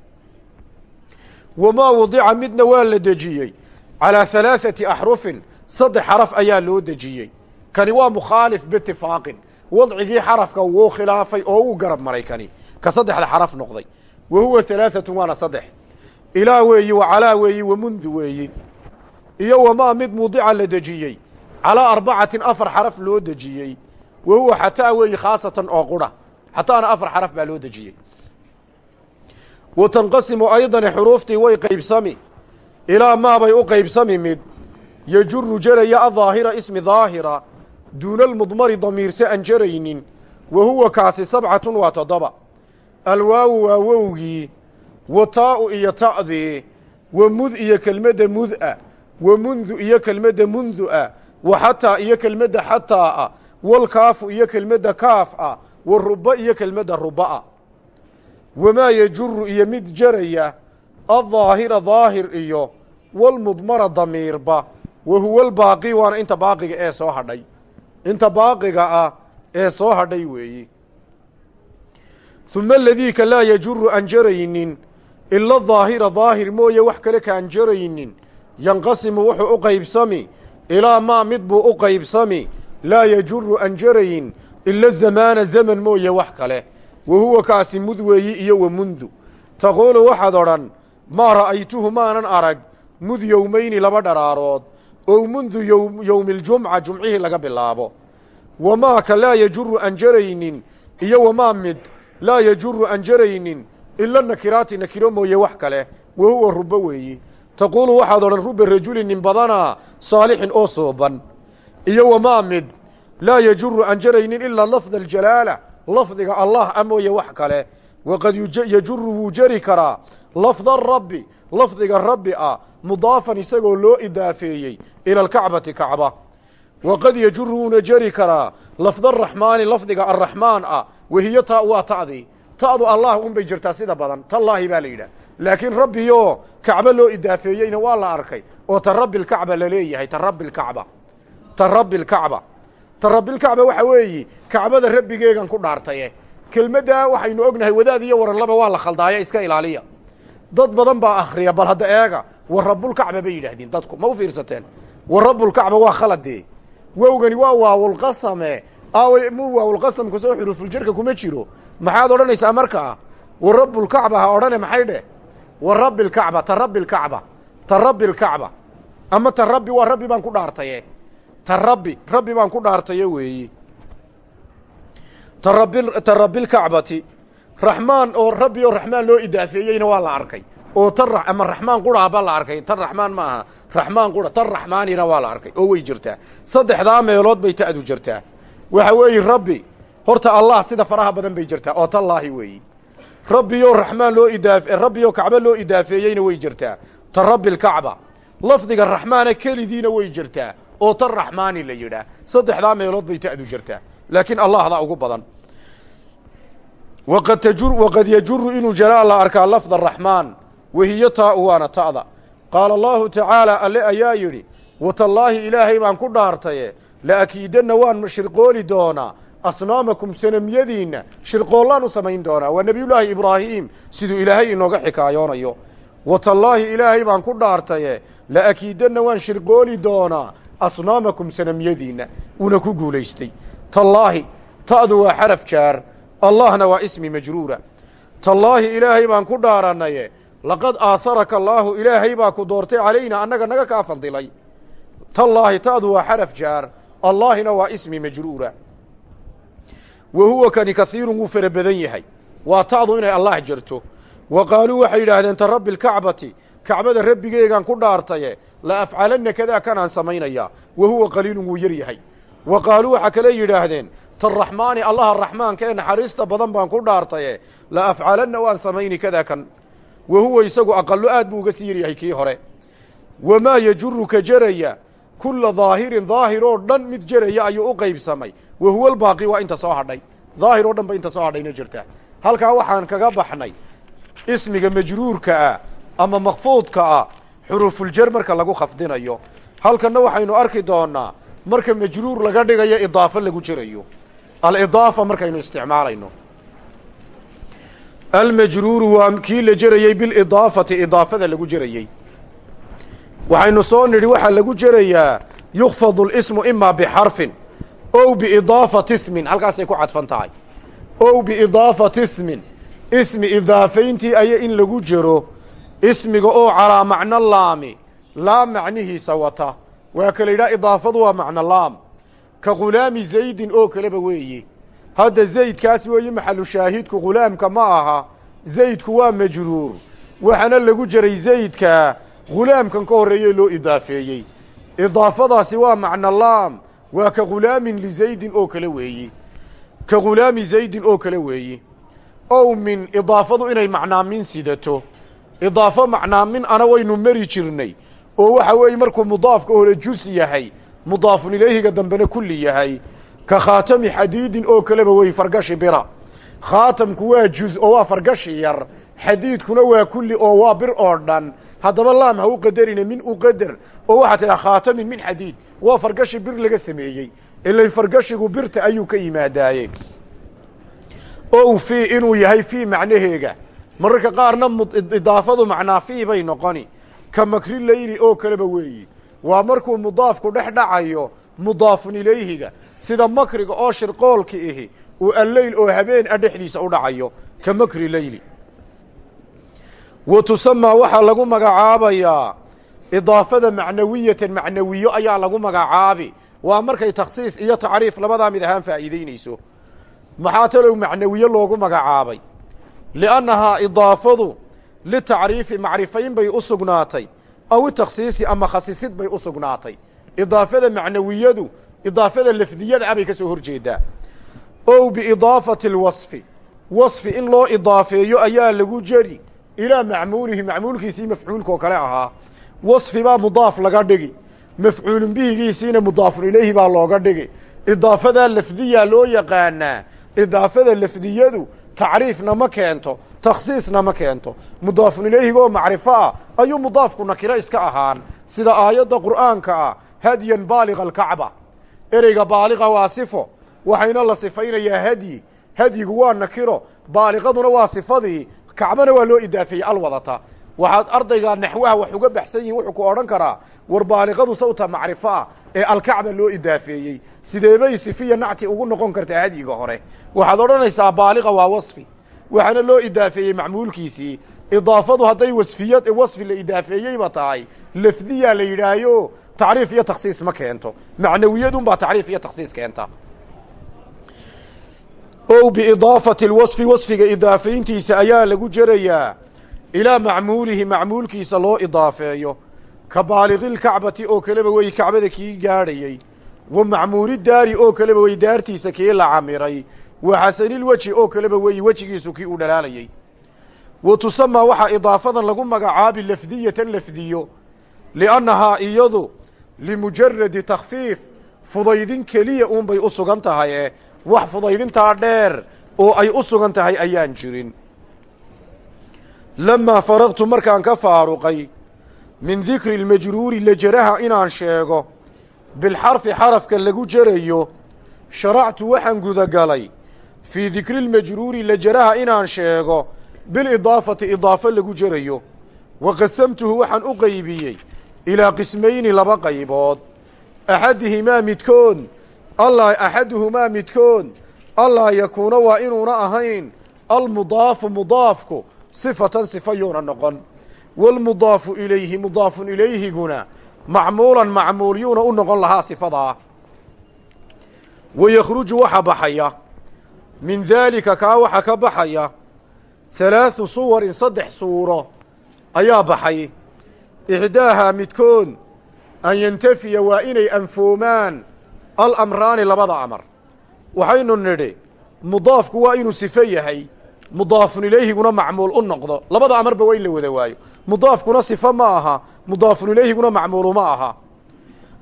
Wamaa wadica midna waa la dejiyey. Calaa halaaثati axrufin saddex xaraf ayaa loo dejiyey. Kani waa mukhaalif biitifaaqin wadcigii xarafka wuu khilaafay oo uu garab maray kani. Ka saddexda xaraf noqday. Wa huwa halaaثatun waana saddex. Ilaa weeyi wa calaa weeyi wa mundu weeyi. Iyo wamaa mid mudica la dejiyey. Calaa arbacatin afar xaraf loo dejiyey. Wa huwa xataa weeyi khaasatan oo qura. Xataana afar xaraf baa loo dejiyey. Wa tanqasimu aydani xuruuftii way qaybsami. Ilaa maabay u qaybsami mid. Yejuru jaraya adaahira ismi daahira duuna almudmari damiirse aan jaraynin wa huwa kaasi sabcatun waa toddoba alwaawu waa wowgii wa taa'u iyo ta'dii wa mud iyo kelmadda mud'a wa mundu iyo kelmadda mundu'a wa xataa iyo kelmadda xataa'a walkaafu iyo kelmadda kaaf ah wa ruba iyo kelmadda ruba'a wamaa yejuru iyo mid jaraya addaahira daahir iyo walmudmara damiirba wa huwa albaaqi waana inta baaqiga ee soo hadhay inta baaqiga ah ee soo hadhay weeyi. Uma aladiika laa yejuru aan jaraynin ila daahira daahir mooye wax kale kaan jaraynin yanqasimu wuxuu u qaybsami ilaa maa mid buu u qaybsami laa yejuru aan jarayin ila zamaana zaman mooye wax kale. Wa huwa kaasi mud weeyi iyo wa mundu. Taquulu waxaad odhan maa ra'aytuhu maanan arag mud yowmayni laba dharaarood oo mundu yowmi ljumca jumcihii laga bilaabo. Wamaaka laa yejuru aan jaraynin iyo wamaa mid laa yejuru aan jaraynin ila nakiraati nakiro mooye wax kale wa huwa ruba weeyi. Taquulu waxaad odhan ruba rajulin nin badanaa saalixin oo sooban. Iyo wamaa mid laa yejuru aan jaraynin ilaa lafda aljalaala lafdiga allah a mooye wax kale. Waqad yejuru wuu jari karaa lafda rabbi lafdiga rabbi ah mudaafan isagoo loo idaafeeyey ila alkacbati kacba. Waqad yajuru wuuna jeri karaa lafda araxmaani lafdiga arraxmaan ah wahiyo ta waa ta'dii ta'du allah unbay jirtaa sida badan tallaahi baa la yidhah laakiin rabbiyo kacbo loo idaafeeyeyna waa la arkay oo ta rabbi lkacba la leeyahay ta rabbi lkacba ta rabbi lkacba ta rabbilkacba waxa weeyi kacbada rabbigeegan ku dhaartaye. Kelmaddaa waxaynu ognahay wadaad iyo waranlaba waa la khaldaayo iska ilaaliya dad badan baa akhriya bal hadda eega wa rabbulkacba bay yidhaahdeen dadku ma u fiirsateen wa rabbulkacba waa khaladee. Wowgani waa waawulqasame mu waawulqasamku soo xurufuljarka kuma jiro. Maxaad odhanaysaa markaa? Wa rabbulkacba ha odhane maxay dheh? Wa rabbi lkacba ta rabbi lkacba ta rabbi ama ta rabbi waa rabbi baan ku dhaartaye. Ta rabbi rabbi baan ku dhaartaye rabbi ta rabbilkacbati raxmaan oo rabbi oo raxmaan loo idaafeeyeyna waa la arkay. Oo tan ama raxmaan quraha baa la arkay. Tan raxmaan ma aha raxmaan qura tan raxmaanina waa la arkay. Oo way jirtaa. Saddexdaa meelood bay ta'du jirtaa. Waxa weeye rabbi horta allah sida faraha badan bay jirtaa. Oo tallaahi weeyi rabbiyoo raxmaan loo idaaf rabbiyoo kacbo loo idaafeeyeyna way jirtaa. Ta rabbi lkacba lafdiga raxmaana kelidiina way jirtaa. Oo tan raxmaani la yidhaah saddexdaa meelood bay ta'du jirtaa. Laakiin allahdaa ugu badan waqad yajuru inuu jaraa la arkaa lafda araxmaan wahiyo taa'u waana ta'da qaala allahu tacaala alle ayaa yidhi watallaahi ilaahay baan ku dhaartaye la'akiidanna waan shirqooli doonaa asnaamakum sanamyadiinna shirqoollaan u samayn doonaa waa nebiyullaahi ibraahiim siduu ilaahay inooga xikaayoonayo watallaahi ilaahay baan ku dhaartaye la'akiidanna waan shirqooli doonaa asnaamakum sanamyadiinna uuna ku guulaystay tallaahi ta'du waa xaraf jaar allahna waa ismi majruura. Tallaahi ilaahay baan ku dhaarannaye laqad aaharaka allaahu ilaahay baa ku doortay calayna annaga naga kaa fadilay. Tallaahi ta'du waa xaraf jaar. Allaahina waa ismi majruura. Wa huwa kani kasiirun wuu fara badan yahay. Waa ta'du inay allah jirto. Wa qaaluu waxay yidhaahdeen ta rabbi lkacbati kacbada rabbigeegaan ku dhaartaye la afcalanna kadaa kanaan samaynayaa. Wa huwa qaliilun wuu yar yahay wa qaaluu waxaa kale yidhaahdeen taraxmaani allaha raxmaanka ee naxariista badan baan ku dhaartaye la afcalanna waan samayni kadaa kan. Wa huwa isagu aqallo aad buu uga sii yahay kii hore. Wamaa yajuru ka jeraya kulla daahirin daahir oo dhan mid jeraya ayuu u qaybsamay. Wa huwa albaaqi waa inta soo hadhay. Daahir oo dhan ba inta soo hadhayna jirta halkaa waxaan kaga baxnay ismiga majruurka ah ama makfuudka ah xurufuljar marka lagu khafdinayo. Halkanna waxaynu arki doonaa marka majruur laga dhigayo idaafo lagu jerayo alidaafa markaynu isticmaalayno. Almajruuru waa kii la jerayey bilidaafati idaafada lagu jerayey waxaynu soo nidhi waxaa lagu jerayaa yukfadu lismu imaa bixarfin ow biidaafati ismin halkaasay ku cadfan tahay. Ow biidaafati ismin ismi idaafayntii aya in lagu jero ismiga oo calaa macno laami laam macnihiisa wata waa kala yidhaha idaafadu waa macno laam. Ka ghulaami zaydin oo kaleba weeye hadda zaydkaas weeye maxalu shaahidku ghulaamka ma aha. Zaydku waa majruur. Waxaana lagu jeray zaydka ghulaamkan ka horreeye loo idaafeeyey. Idaafadaasi waa macno laam. Waa ka ghulaamin lizaydin oo kale weeye ka ghulaami zaydin oo kale weeye ow min idaafadu inay macnaamin sidato. Idaafo macnaamin ana waynu mari jirnay oo waxa weeye markuu mudaafka hore jus yahay mudaafun ilayhiga dambena kulli yahay ka khaatami xadiidin oo kaleba wey fargashi bira. Khaatamku waa juz oo waa fargashi yar xadiidkuna waa kulli oo waa bir oo dhan. Haddaba laam ha u qadarina min u qadar oo waxaa tidhaha khaatamin min xadiid. Waa fargashi bir laga sameeyey ilay fargashigu birta ayuu ka yimaadaaye. Ow fii inuu yahay fii macnaheega. Mararka qaarna idaafadu macnaa fii bay noqoni ka makri leyli oo kaleba weeyi. Waa markuu mudaafku dhex dhacayo mudaafun ilayhiga sida makriga oo shirqoolka ihi uu alleyl oo habeen a dhexdiisa u dhacayo ka makri leyli wa tusamaa waxaa lagu magacaabayaa. Idaafada macnawiyatan macnawiyo ayaa lagu magacaabi. Waa markay takhsiis iyo tacriif labadaa mid ahaan faa'iideynayso maxaa talow macnawiye loogu magacaabay? Liannahaa idaafadu litacriifi macrifayn bay u sugnaatay aw itakhsiisi ama khasisid bay u sugnaatay idaafada macnawiyadu idaafada lafdiyada ah ka soo hor jeedaa ow biidaafati alwasfi wasfi in loo idaafeeyo ayaa lagu jeri ilaa macmuulihi macmuulkiisii mafcuulkaoo kale ahaa wasfi baa mudaaf laga dhigi mafcuulun bihigiisiina mudaafun ilayhi baa looga dhigi idaafadaa lafdiyaa loo yaqaanaa idaafada lafdiyadu tacriifna ma keento takhsiisna ma keento. Mudaafun ilayhigoo macrifo ah ayuu mudaafku nakiro iska ahaan. Sida aayadda qur'aanka ah hadyan baaliga alkacba. Ereyga baaliqa waa sifo waxayna la sifaynayaa hadyi. Hadyigu waa nakiro baaliqaduna waa sifadii. Kacbana waa loo idaafeeyey alwadata waxaad ardayga naxwaha wax uga baxsan yihiin wuxuu ku odhan karaa war baaliqadu sawta macrifo ah ee alkacba loo idaafeeyey. Sideebay sifiya nacti ugu noqon kartaa hadyiga hore? Waxaad odhanaysaa baaliqa waa wasfi. Waxaana loo idaafeeyey macmuulkiisii idaafadu hadday wasfiyad wasfi la idaafeeyeyba tahay. Lafdiyaa la yidhaahyo tacriif iyo takhsiis ma keento. Macnawiyadun baa tacriif iyo takhsiis keenta. Ow biidaafati lwasfi wasfiga idaafayntiisa ayaa lagu jerayaa ilaa macmuulihi macmuulkiisa loo idaafeeyo. Ka baaliqilkacbati oo kaleba wey kacbada kii gaadhayey wa macmuuli daari oo kaleba wey daartiisa kii la camiray. Wa xasanilweji oo kaleba wey wejigiisu kii uu dhalaalayey wa tusamaa waxaa idaafadan lagu magacaabi lafdiyatan lafdiyo. Liannahaa iyadu limujaradi takhfiif fudaydin keliya uunbay u sugan tahay e wax fudaydintaa dheer oo ay u sugan tahay ayaan jirin lamaa faraqtu markaan ka faaruqay min dikri lmajruuri lajaraha inaan sheego bilxarfi xarafka lagu jerayo sharactu waxaan gudagalay fii dikri lmajruuri lajaraha inaan sheego bilidaafati idaafo lagu jerayo wa qasamtuhu waxaan u qaybiyey ilaa qismayni laba qaybood axadihimaa midkood allaa axaduhumaa midkood allaa yakuuna waa inuuna ahayn almudaafu mudaafku sifatan sifa yuuna noqon waalmudaafu ilayhi mudaafun ilayhiguna macmuulan macmuul yuuna u noqon lahaa sifadaa wa yakhruju waxa baxaya min daalika kaa waxa ka baxaya halaaثu suwarin saddex suuro ayaa baxay ixdaahaa midkood an yantafiya waa inay anfoomaan alamraani labada amar waxaynu nidhi mudaafku waa inuu sifo yahay mudaafun ilayhiguna macmuul u noqdo. Labada amarba waa in la wada waayo. Mudaafkuna sifo ma aha mudaafun ilayhiguna macmuulu ma aha.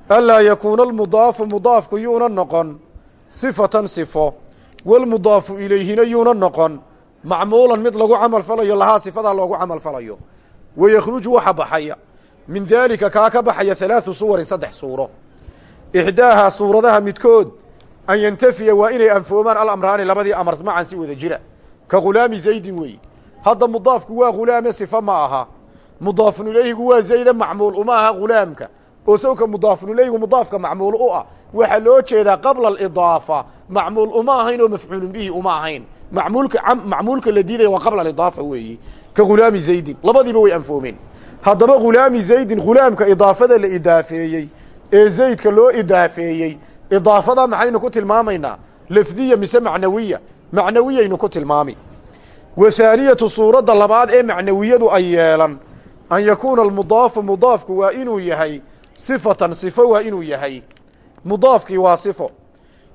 Anlaa yakuuna almudaafu mudaafku yuuna noqon. Sifatan sifo. Walmudaafu ilayhina yuuna noqon. Macmuulan mid lagu camal falayo lahaa sifadaa loogu camal falayo. Wayakhruju waxa baxaya. Min daalika kaa ka baxaya halaathu suwarin saddex suuro. Ixdaahaa suuradaha midkood an yantafiya waa inay anfoomaan alamraani labadii amar macan si wada jira ka ghulaami zaydin weeye hadda mudaafku waa ghulaame sifa ma aha mudaafun ilayhigu waa zayda macmuul uma aha ghulaamka oo sawka mudaafun ilayhigu mudaafka macmuul u ah waxaa loo jeedaa qabla alidaafa macmuul uma ahayn oo mafcuulun bihi uma ahayn mamulka macmuulka la diidaya waa qabla alidaafa weeye ka ghulaami zaydin labadiiba way anfoomeen haddaba ghulaami zaydin ghulaamka idaafada la idaafeeyey ee zaydka loo idaafeeyey idaafada maxaynu ku tilmaamaynaa lafdiya mise macnawiya macnawiyaynu ku tilmaami. Wasaaniyatu suuradda labaad ee macnawiyadu ay yeelan an yakuuna almudaafu mudaafku waa inuu yahay sifatan sifo waa inuu yahay. Mudaafkii waa sifo.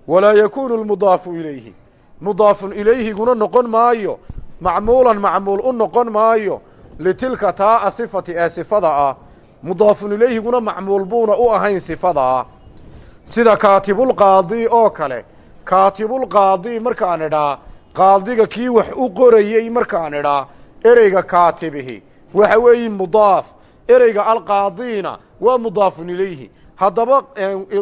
Walaa yakuunu almudaafu ilayhi. Mudaafun ilayhiguna noqon maayo. Macmuulan macmuul u noqon maayo. Litilka taa'a sifati ee sifada ah mudaafun ilayhiguna macmuul buuna u ahayn sifadaa sida kaatibulqaadi oo kale kaatibulqaadi markaan idhaa qaadiga kii wax u qorayey markaan idhaa ereyga kaatibihi. Waxa weeye mudaaf ereyga alqaadiina waa mudaafun ilayhi. Haddaba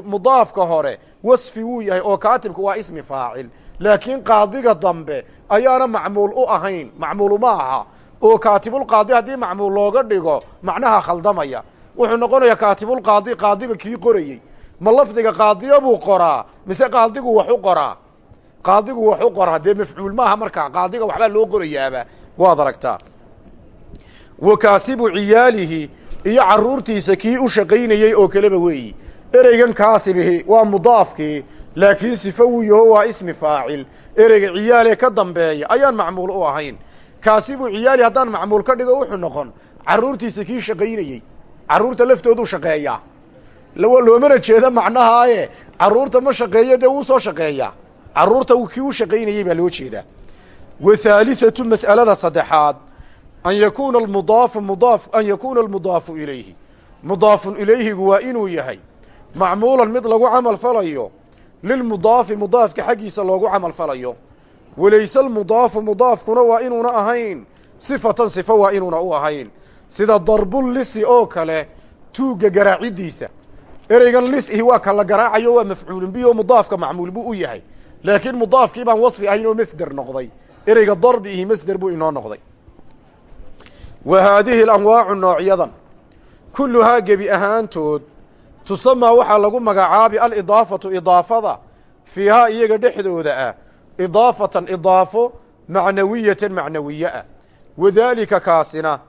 mudaafka hore wasfi wuu yahay oo kaatibka waa ismi faacil. Laakiin qaadiga dambe ayaana macmuul u ahayn macmuulu ma aha. Oo kaatibulqaadi haddii macmuul looga dhigo macnaha khaldamaya. Wuxuu noqonayaa kaatibulqaadi qaadiga kii qorayey ma lafdiga qaadiyo buu qoraa mise qaadigu wax u qoraa? Qaadigu wax u qoraa dee mafcuul maaha markaa qaadiga waxbaa loo qorayaaba waad aragtaa. Wa kaasibu ciyaalihi iyo carruurtiisa kii u shaqaynayey oo kaleba weeyi. Ereygan kaasibihi waa mudaafkii laakiin sifo wuu yaho waa ismi faacil. Ereyga ciyaalee ka dambeeya ayaan macmuul u ahayn. Kaasibu ciyaali haddaan macmuul ka dhigo wuxuu noqon. Carruurtiisa kii shaqaynayey carruurta laftoodu shaqeeyaa loomana jeeda macnahaaye. Carruurta ma shaqeeyo dee wuu soo shaqeeyaa carruurta kii u shaqaynayey baa loo jeedaa wa haalisatu mas'alada saddexaad. An yakuuna almudaafu mudaaf an yakuuna almudaafu ilayhi. Mudaafun ilayhigu waa inuu yahay. Macmuulan mid lagu camal falayo. Lilmudaafi mudaafka xaggiisa loogu camal falayo. Walayse almudaafu mudaafkuna waa inuuna ahayn. Sifatan sifo waa inuuna u ahayn. Sida darbulisi oo kale tuugga garaaciddiisa ereygan lisihi waa ka la garaacayo waa mafcuulun bi oo mudaafka macmuul buu u yahay. Laakiin mudaafkii baan wasfi ahayn oo masder noqday. Ereyga darbiihi masder buu inoo noqday. Wa haadihi alanwaacu noocyadan kulluhaa gebi ahaantood tusamaa waxaa lagu magacaabi alidaafatu idaafada fiihaa iyaga dhexdooda ah. Idaafatan idaafo macnawiyatan macnawiye ah. Wadaalika kaasina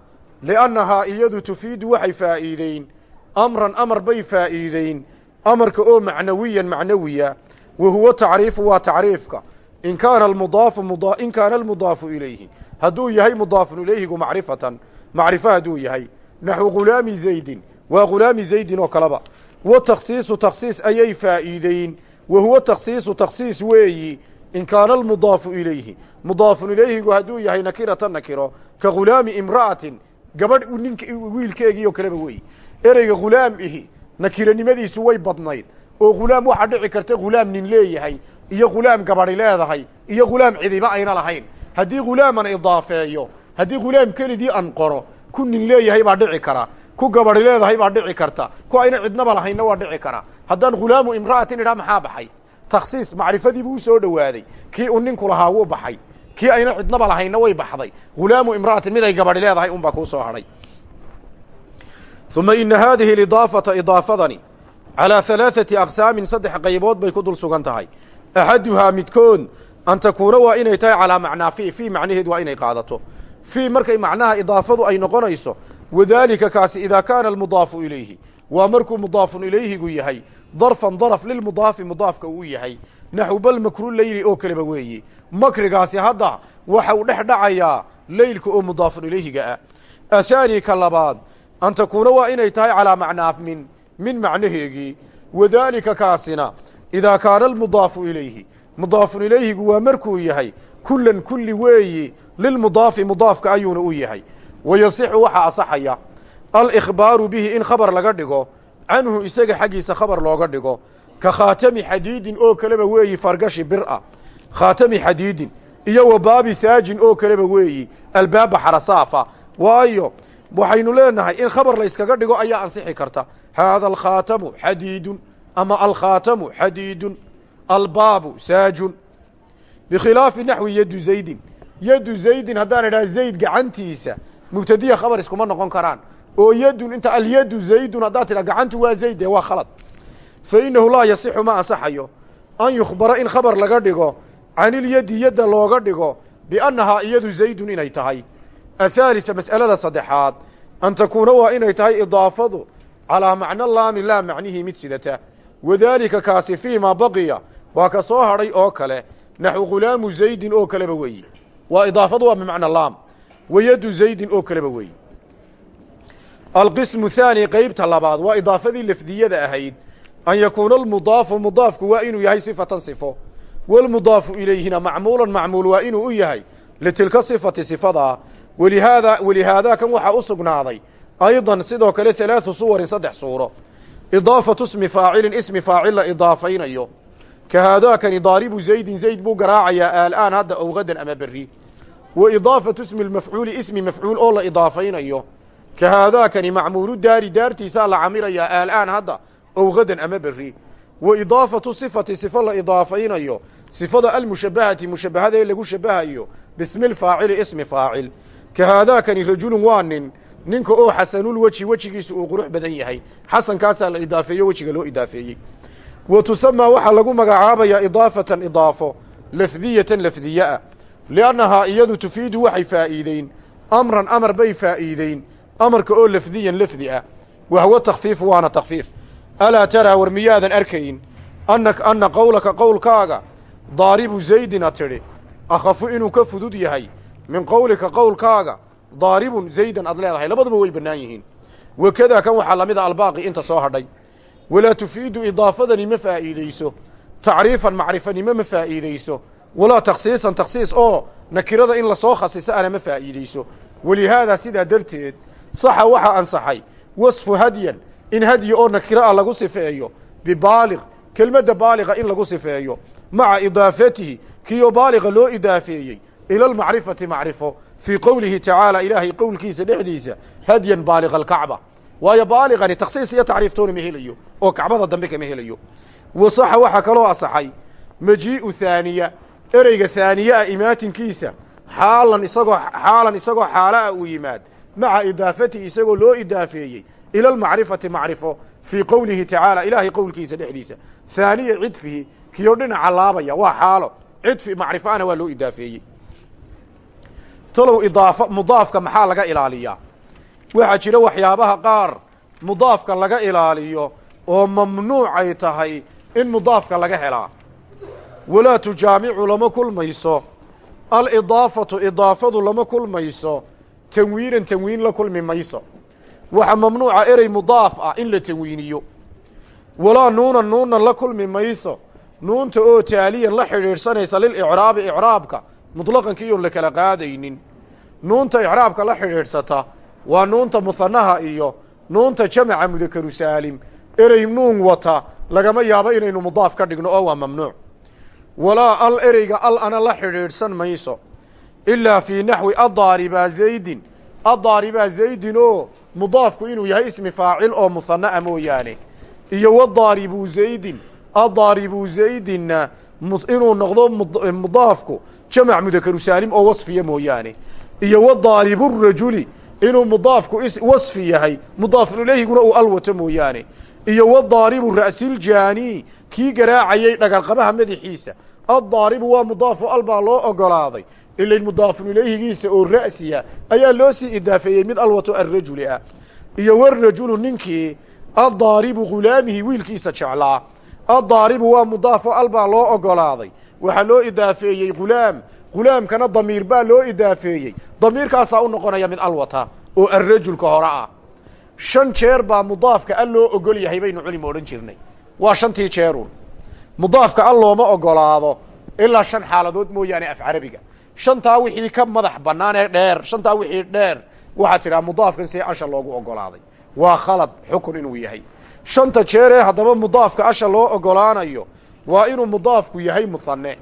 liannahaa iyadu tufiidu waxay faa'iideyn amran amar bay faa'iideyn amarka oo macnawiyan macnawiya wa huwa tacriifu waa tacriifka in kaana almudaafu muda in kaana almudaafu ilayhi hadduu yahay mudaafun ilayhigu macrifatan macrifo hadduu yahay naxwu ghulaami zaydin waa ghulaami zaydin oo kaleba wa takhsiisu takhsiis ayay faa'iideyn wa huwa takhsiisu takhsiis weeyi in kaana almudaafu ilayhi mudaafun ilayhigu hadduu yahay nakiratan nakiro ka ghulaami imra'atin gabadh wiilkeegii oo kaleba weeyi ereyga ghulaam ihi nakiranimadiisu way badnayd oo ghulaam waxaa dhici karta ghulaam nin leeyahay iyo ghulaam gabadhi leedahay iyo ghulaam cidiba ayna lahayn. Haddii ghulaaman idaafeeyo haddii ghulaam kelidii an qoro ku nin leeyahay baa dhici kara ku gabadhi leedahay baa dhici karta ku ayna cidnaba lahaynna waa dhici kara. Haddaan ghulaamu imra'atin idhaa maxaa baxay? Takhsiis macrifadii buu u soo dhowaaday. Kii uu ninku lahaa wuu baxay. Kii ayna cidnaba lahaynna way baxday. Ghulaamu imra'atin mid ay gabadhi leedahay unbaa kuu soo hadhay uma ina haadihi alidaafata idaafadani calaa halaaثati aqsaamin saddex qaybood bay ku dul sugan tahay axaduhaa midkood an takuuna waa inay tahay calaa macnaa fi fii macnaheed waa inay qaadato fii markay macnaha idaafadu ay noqonayso wadaalika kaasi idaa kaana almudaafu ilayhi waa markuu mudaafun ilayhigu yahay darfan daraf lilmudaafi mudaafka uu yahay naxw bal makru leyli oo kaleba weeyi makrigaasi hadda waxa uu dhex an takuuna waa inay tahay calaa macnaa min min macnaheegii wadaalika kaasina idaa kaana almudaafu ilayhi mudaafun ilayhigu waa markuu yahay kulan kulli weeyi lilmudaafi mudaafka ayuuna u yahay wa yasixu waxaa asaxaya alikhbaaru bihi in khabar laga dhigo canhu isaga xaggiisa khabar looga dhigo ka khaatami xadiidin oo kaleba weeyi fargashi bir-a khaatami xadiidin iyo wa baabi saajin oo kaleba weeyi albaaba xarasaafa waayo waxaynu leenahay in khabar la yskaga dhigo ayaa ansixi karta. Haada alkhaatamu xadiidun ama alkhaatamu xadiidun albaabu saajun. Bikhilaafi naxwi yaddu zaydin. Yaddu zaydin haddaan idhaha zayd gacantiisa mubtadiya khabar iskuma noqon karaan. Oo yadun inta alyaddu zaydun haddaad tidhaha gacantu waa zayd dee waa khalad. Fa innahu laa yasixu ma ansaxayo an yukhbara in khabar laga dhigo canilyaddi yadda looga dhigo biannahaa iyadu zaydun inay tahay athaalisa mas'alada saddexaad an takuuna waa inay tahay idaafadu calaa macno laami laa macnihii mid sidata wadaalika kaasi fii maa baqiya waa ka soo hadhay oo kale naxwu ghulaamu zaydin oo kaleba weeyi waa idaafadu waa bimacna laam wa yaddu zaydin oo kaleba weeyi alqismu thaani qeybta labaad waa idaafadii lafdiyada ahayd an yakuuna almudaafu mudaafku waa inuu yahay sifatan sifo walmudaafu ilayhina macmuulan macmuul waa inuu u yahay litilka sifati sifadaa walihaada walihaadaa kan waxaa u sugnaaday aydan sidoo kale halaathu suwarin saddex suuro idaafatu ismi faacilin ismi faacil la idaafaynayo ka haadaakani daaribu zaydin zayd buu garaacayaa aalaan hadda ow gadan ama berri wa idaafatu ismi lmafcuuli ismi mafcuul oo la idaafaynayo ka haadaakani macmuulu daari daartiisaa la camirayaa aalaan hadda ow gadan ama berri wa idaafatu sifati sifo la idaafaynayo sifada almushabahati mushabahada ee lagu shabahayo bismi lfaacili ismi faacil ka haadaakani rajulun waa nin ninka oo xasanulweji wejigiisu uu qurux badan yahay. Xasankaasaa la idaafeeyo wejiga loo idaafeeyey. Wa tusamaa waxaa lagu magacaabayaa idaafatan idaafo lafdiyatan lafdiye ah liannahaa iyadu tufiidu waxay faa'iideyn amran amar bay faa'iideyn amarka oo lafdiyan lafdi ah. Wahwo takfiifu waana takfiif alaa taraa war miyaadan arkayn ana anna qowlaka qowlkaaga daaribu zaydin a tidhi akhafu inuu ka fudud yahay min qowlika qowlkaaga daaribun zaydan aad leedahay labaduba way bannaan yihiin. Wakadaa kan waxaa lamida albaaqi inta soo hadhay. Walaa tufiidu idaafadani ma faa'iideyso tacriifan macrifanimo ma faa'iideyso walaa takhsiisan takhsiis oo nakirada in la soo khasiso ana ma faa'iideyso walihaadaa sidaa darteed saxa waxaa ansaxay wasfu hadyan in hadyi oo nakiro ah lagu sifeeyo bibaaliq kelmadda baaliqa in lagu sifeeyo maca idaafatihi kiyo baaliqa loo idaafeeyey ila almacrifati macrifo fii qowlihi tacaala ilaahay qowlkiisa dhexdiisa hadyan baaliqa alkacba waayo baaliqani takhsiis iyo tacriiftoona ma helayo oo kacbada dambe kama helayo wasaxa waxaa kaloo asaxay majii'u haaniya ereyga haaniye ah imaatinkiisa xaalan isagoo xaalan isagoo xaala ah uu yimaad maca idaafatihi isagoo loo idaafeeyey ila almacrifati macrifo fii qowlihi tacaala ilaahay qowlkiisa dhexdiisa haaniya cidfihi kiyo dhinaca laabaya waa xaalo cidfi macrifoana waa loo idaafeeyey talow idaafa mudaafka maxaa laga ilaaliyaa? Waxaa jira waxyaabaha qaar mudaafka laga ilaaliyo oo mamnuucay tahay in mudaafka laga helaa. Walaa tujaamicu lama kulmayso. Alidaafatu idaafadu lama kulmayso. Tanwiinan tanwiin la kulmi mayso. Waxa mamnuuca erey mudaaf ah in la tanwiiniyo. Walaa nuunan nuunan la kulmi mayso. Nuunta oo taaliyan la xidhiidhsanaysa lilicraabi icraabka mutlaqanka iyoon la kala qaadaynin. Nuunta icraabka la xidhiidhsata waa nuunta muhanaha iyo nuunta jamaca mudakaru saalim erey nuun wata lagama yaabo inaynu mudaaf ka dhigno oo waa mamnuuc. Walaa al ereyga al ana la xidhiidhsan mayso. Ilaa fii naxwi addaaribaa zaydin. Addaaribaa zaydin oo mudaafku inuu yahay ismi faacil oo muhana'a mooyaane. Iyo wadaaribuu zaydin. Addaaribuu zaydinna inuu noqdo mudaafku jamac mudakaru saalim oo wasfiya mooyaane. Iyo wadaariburajuli inuu mudaafku wasfi yahay mudaafun ilayhiguna uu al wato mooyaane. Iyo wadaaribu ra'siljaani kii garaacayay dhagarqabaha madaxiisa. Addaaribu waa mudaafu al baa loo ogolaaday. Ilayn mudaafun ilayhigiisa oo ra'siya ayaa loo sii idaafeeyey mid alwato arrajuli ah. Iyo warajulu ninkii addaaribu ghulaamihi wiilkiisa jeclaa. Addaaribu waa mudaafo al baa loo ogolaaday waxaa loo idaafeeyey ghulaam ghulaamkana damiir baa loo idaafeeyey. Damiirkaasaa u noqonaya mid alwata oo arrajulka hore ah. Shan jeer baa mudaafka al loo ogol yahay baynu culima odhan jirnay. Waa shantii jeerun mudaafka al looma ogolaado ilaa shan xaaladood mooyaane af carabiga. Shantaa wixii ka madax bannaan ee dheer shantaa wixii dheer waxaad tidhaha mudaafkan see asha loogu ogolaaday. Waa khalad xukun inuu yahay. Shanta jeer ee haddaba mudaafka asha loo ogolaanayo waa inuu mudaafku yahay muhane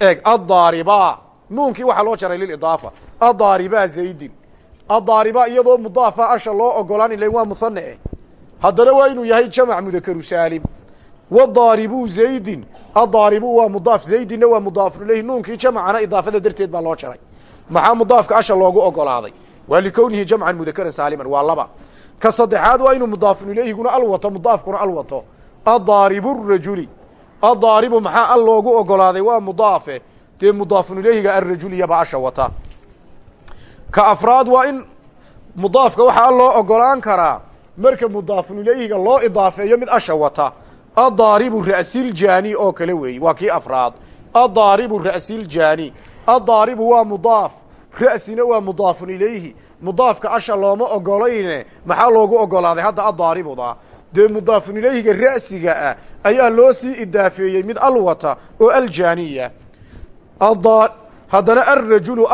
eeg addaaribaa nuunkii waxaa loo jaray lilidaafa addaaribaa zaydin. Addaariba iyadoo mudaafa asha loo ogolaan ilayn waa muhane eh. Haddana waa inuu yahay jamac mudakaru saalim wadaaribuu zaydin. Addaaribu waa mudaaf. Zaydinna waa mudaafun ilayhi. Nuunkii jamacana idaafada darteed baa loo jaray. Maxaa mudaafka asha loogu ogolaaday? Waa likownihi jamcan mudakaran saaliman waa laba. Ka saddexaad waa inuu mudaafun ilayhiguna al wato mudaafkuna al wato addaaribu rajuli. Addaaribu maxaa al loogu ogolaaday? Waa mudaafe. Dee mudaafun ilayhiga arrajuliyaba asha wata. Ka afraad waa in mudaafka waxaa al loo ogolaan karaa marka mudaafun ilayhiga loo idaafeeyo mid asha wata. Addaaribu ra'siljaani oo kale weeye waa kii afraad. Addaaribu ra'siljaani addaaribu waa mudaaf. Ra'sina waa mudaafun ilayhi mudaafka asha looma ogolayne maxaa loogu ogolaaday? Hadda addaaribuda dee mudaafun ilayhiga ra'siga ah ayaa loo sii idaafeeyey mid alwata oo aljaaniya. Haddana alrajulu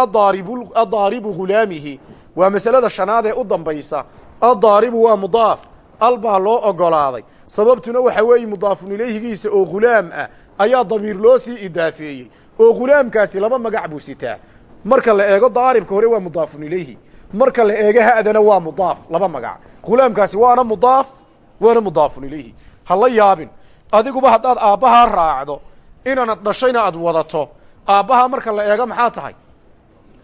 adaaribu ghulaamihi waa masalada shanaad ee u dambaysa. Addaaribu waa mudaaf. Al baa loo ogolaaday. Sababtuna waxaa weeye mudaafun ilayhigiisa oo ghulaam ah ayaa damiir loo sii idaafeeyey. Oo ghulaamkaasi laba magac buu sitaa. Marka la eego daaribka hore waa mudaafun ilayhi. Marka la eego ha'dana waa mudaaf laba magac. Ghulaamkaasi waana mudaaf waana mudaafun ilayhi. Ha la yaabin. Adiguba haddaad aabbahaa raacdo inanad dhashayna aad wadato aabbahaa marka la eego maxaa tahay?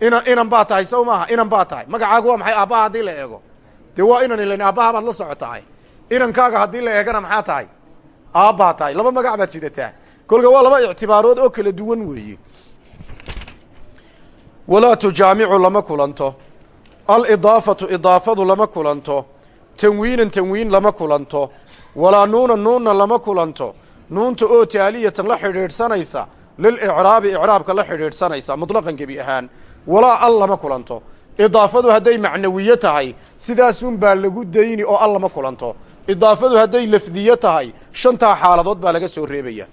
Inan inan baa tahay sow maaha inan baa tahay. Magacaagu waa maxay? Aabbaha haddii la eego. Dee waa inan ilan aabbaha baad la socotahay. Inankaaga haddii la eegana maxaa tahay? Aabbaa tahay. Laba magac baad sidataa. Kolka waa laba ictibaarood oo kala duwan weeye walaa tujaamicu lama kulanto. Alidaafatu idaafadu lama kulanto tanwiinan tanwiin lama kulanto. Walaa nuunan nuunna lama kulanto. Nuunta oo taaliyatan la xidhiidhsanaysa lilicraabi icraabka la xidhiidhsanaysa mutlaqan gebi ahaan. Walaa al lama kulanto. Idaafadu hadday macnawiye tahay sidaasun baa lagu dayni oo al lama kulanto. Idaafadu hadday lafdiye tahay shantaa xaaladood baa laga soo reebaya.